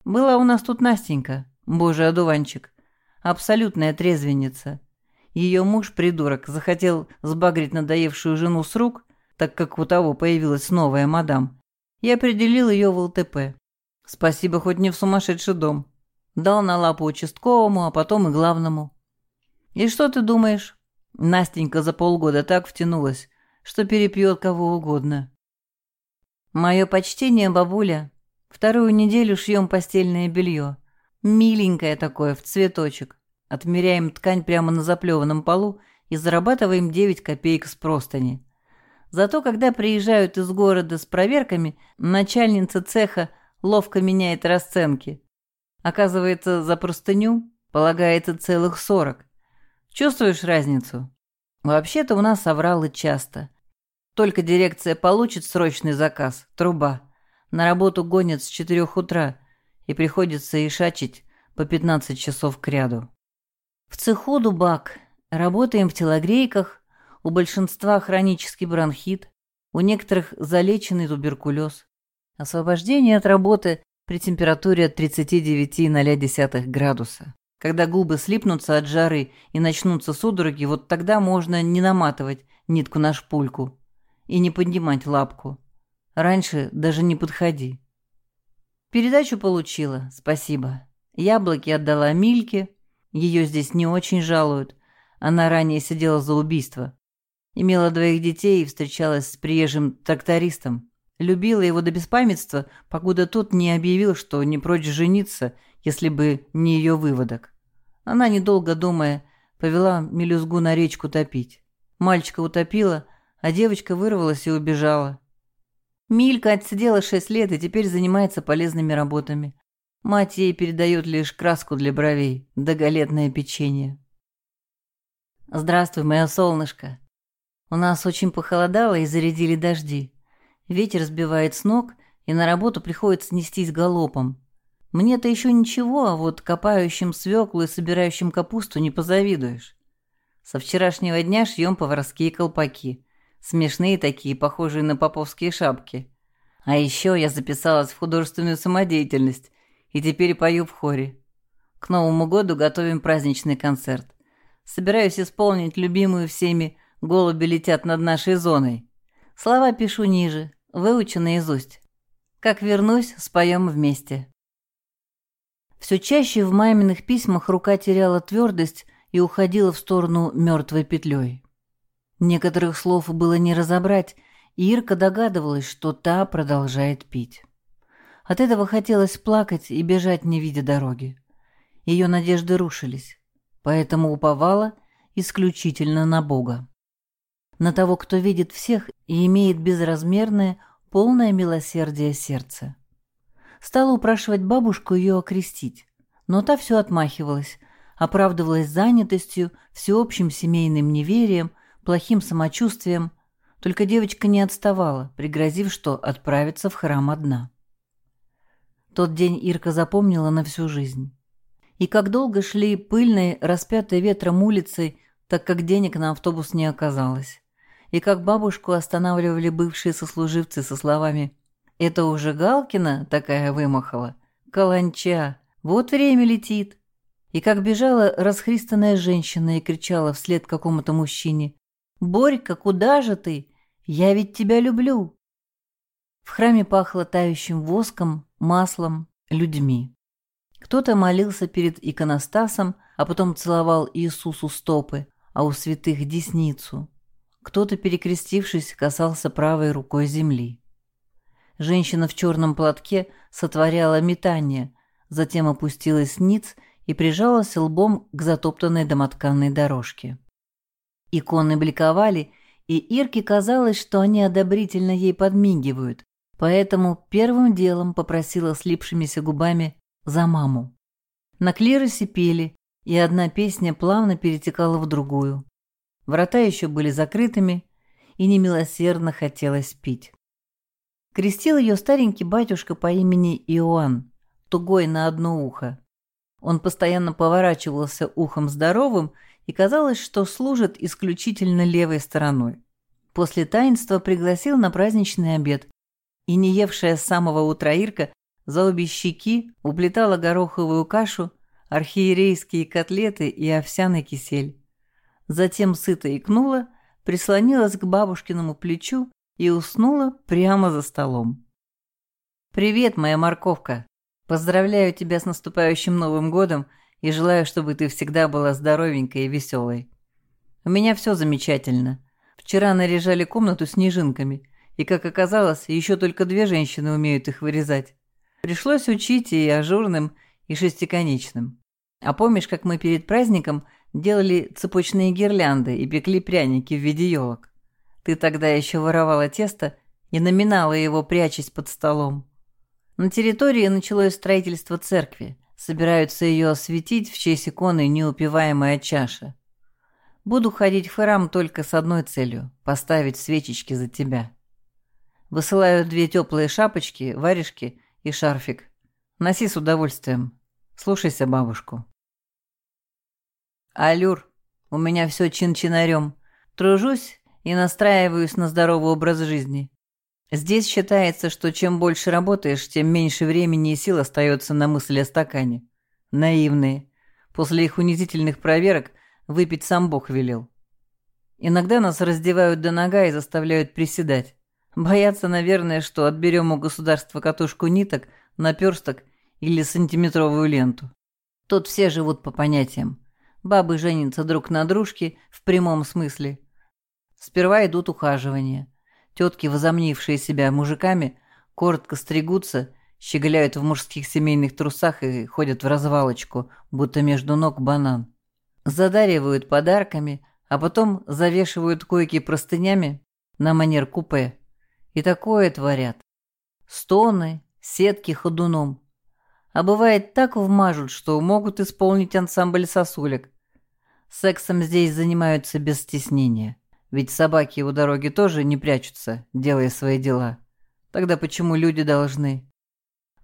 Была у нас тут Настенька, божий одуванчик, абсолютная трезвенница. Ее муж, придурок, захотел сбагрить надоевшую жену с рук, так как у того появилась новая мадам, и определил ее в ЛТП. Спасибо, хоть не в сумасшедший дом. Дал на лапу участковому, а потом и главному. И что ты думаешь? Настенька за полгода так втянулась, что перепьет кого угодно. Мое почтение, бабуля. Вторую неделю шьем постельное белье. Миленькое такое, в цветочек. Отмеряем ткань прямо на заплеванном полу и зарабатываем 9 копеек с простыни. Зато когда приезжают из города с проверками, начальница цеха ловко меняет расценки. Оказывается, за простыню полагается целых сорок. Чувствуешь разницу? Вообще-то у нас совралы часто. Только дирекция получит срочный заказ, труба. На работу гонят с четырех утра, и приходится ишачить по 15 часов к ряду. В цеху дубак. Работаем в телогрейках, у большинства хронический бронхит, у некоторых залеченный туберкулез. Освобождение от работы при температуре от 39,0 градуса. Когда губы слипнутся от жары и начнутся судороги, вот тогда можно не наматывать нитку на шпульку и не поднимать лапку. Раньше даже не подходи. Передачу получила, спасибо. Яблоки отдала Мильке, ее здесь не очень жалуют. Она ранее сидела за убийство. Имела двоих детей и встречалась с приезжим трактористом. Любила его до беспамятства, покуда тот не объявил, что не прочь жениться, если бы не ее выводок. Она, недолго думая, повела мелюзгу на речку топить. Мальчика утопила, а девочка вырвалась и убежала. Милька отсидела шесть лет и теперь занимается полезными работами. Мать ей передает лишь краску для бровей, да галетное печенье. «Здравствуй, мое солнышко», у нас очень похолодало и зарядили дожди. Ветер сбивает с ног, и на работу приходится нестись галопом. Мне-то еще ничего, а вот копающим свеклу и собирающим капусту не позавидуешь. Со вчерашнего дня шьем поварские колпаки. Смешные такие, похожие на поповские шапки. А еще я записалась в художественную самодеятельность и теперь пою в хоре. К Новому году готовим праздничный концерт. Собираюсь исполнить любимую всеми Голуби летят над нашей зоной. Слова пишу ниже, выучу наизусть. Как вернусь, споем вместе. Все чаще в маминых письмах рука теряла твердость и уходила в сторону мертвой петлей. Некоторых слов было не разобрать, и Ирка догадывалась, что та продолжает пить. От этого хотелось плакать и бежать, не видя дороги. Ее надежды рушились, поэтому уповала исключительно на Бога на того, кто видит всех и имеет безразмерное, полное милосердие сердце. Стала упрашивать бабушку ее окрестить, но та все отмахивалась, оправдывалась занятостью, всеобщим семейным неверием, плохим самочувствием, только девочка не отставала, пригрозив, что отправится в храм одна. Тот день Ирка запомнила на всю жизнь. И как долго шли пыльной, распятой ветром улицей, так как денег на автобус не оказалось и как бабушку останавливали бывшие сослуживцы со словами «Это уже Галкина такая вымахала? Каланча! Вот время летит!» И как бежала расхристанная женщина и кричала вслед какому-то мужчине «Борька, куда же ты? Я ведь тебя люблю!» В храме пахло тающим воском, маслом, людьми. Кто-то молился перед иконостасом, а потом целовал Иисусу стопы, а у святых – десницу. Кто-то, перекрестившись, касался правой рукой земли. Женщина в черном платке сотворяла метание, затем опустилась ниц и прижалась лбом к затоптанной домотканной дорожке. Иконы бликовали, и Ирке казалось, что они одобрительно ей подмигивают, поэтому первым делом попросила слипшимися губами за маму. На клиросе пели, и одна песня плавно перетекала в другую. Врата еще были закрытыми, и немилосердно хотелось пить. Крестил ее старенький батюшка по имени Иоанн, тугой на одно ухо. Он постоянно поворачивался ухом здоровым, и казалось, что служит исключительно левой стороной. После таинства пригласил на праздничный обед, и не евшая с самого утра Ирка за обе щеки уплетала гороховую кашу, архиерейские котлеты и овсяный кисель. Затем сыто икнула, прислонилась к бабушкиному плечу и уснула прямо за столом. «Привет, моя морковка! Поздравляю тебя с наступающим Новым годом и желаю, чтобы ты всегда была здоровенькой и веселой. У меня все замечательно. Вчера наряжали комнату снежинками, и, как оказалось, еще только две женщины умеют их вырезать. Пришлось учить и ажурным, и шестиконечным. А помнишь, как мы перед праздником делали цепочные гирлянды и пекли пряники в виде елок? Ты тогда еще воровала тесто и номинала его, прячась под столом. На территории началось строительство церкви. Собираются ее осветить в честь иконы «Неупиваемая чаша». Буду ходить в храм только с одной целью – поставить свечечки за тебя. Высылаю две теплые шапочки, варежки и шарфик. Носи с удовольствием. Слушайся бабушку. Алюр, у меня все чин-чинарем. Тружусь и настраиваюсь на здоровый образ жизни. Здесь считается, что чем больше работаешь, тем меньше времени и сил остается на мысли о стакане. Наивные. После их унизительных проверок выпить сам Бог велел. Иногда нас раздевают до нога и заставляют приседать. Боятся, наверное, что отберем у государства катушку ниток, наперсток или сантиметровую ленту. Тут все живут по понятиям. Бабы женятся друг на дружке в прямом смысле. Сперва идут ухаживания. Тетки, возомнившие себя мужиками, коротко стригутся, щеголяют в мужских семейных трусах и ходят в развалочку, будто между ног банан. Задаривают подарками, а потом завешивают койки простынями на манер купе. И такое творят. Стоны, сетки ходуном. А бывает так вмажут, что могут исполнить ансамбль сосулек. Сексом здесь занимаются без стеснения. Ведь собаки у дороги тоже не прячутся, делая свои дела. Тогда почему люди должны?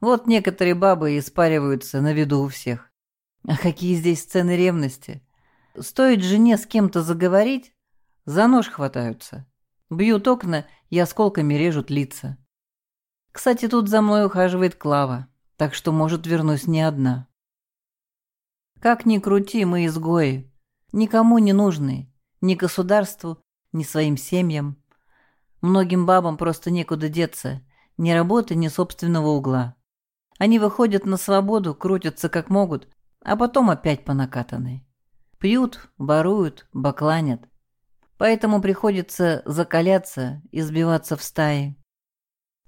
Вот некоторые бабы испариваются на виду у всех. А какие здесь сцены ревности? Стоит жене с кем-то заговорить, за нож хватаются. Бьют окна и осколками режут лица. Кстати, тут за мной ухаживает Клава, так что, может, вернусь не одна. Как ни крути, мы изгои. Никому не нужны. Ни государству, ни своим семьям. Многим бабам просто некуда деться, ни работы, ни собственного угла. Они выходят на свободу, крутятся как могут, а потом опять по накатанной. Пьют, воруют, бакланят. Поэтому приходится закаляться и сбиваться в стаи.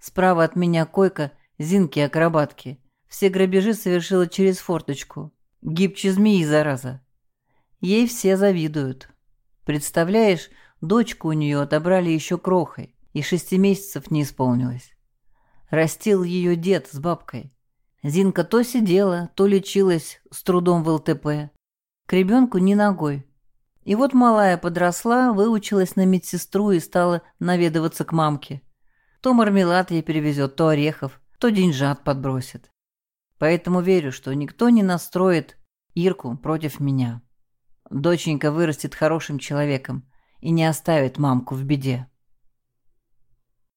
Справа от меня койка, зинки-акробатки. Все грабежи совершила через форточку. Гибче змеи, зараза. Ей все завидуют. Представляешь, Дочку у нее отобрали еще крохой, и шести месяцев не исполнилось. Растил ее дед с бабкой. Зинка то сидела, то лечилась с трудом в ЛТП. К ребенку ни ногой. И вот малая подросла, выучилась на медсестру и стала наведываться к мамке. То мармелад ей перевезет, то орехов, то деньжат подбросит. Поэтому верю, что никто не настроит Ирку против меня. Доченька вырастет хорошим человеком, и не оставит мамку в беде.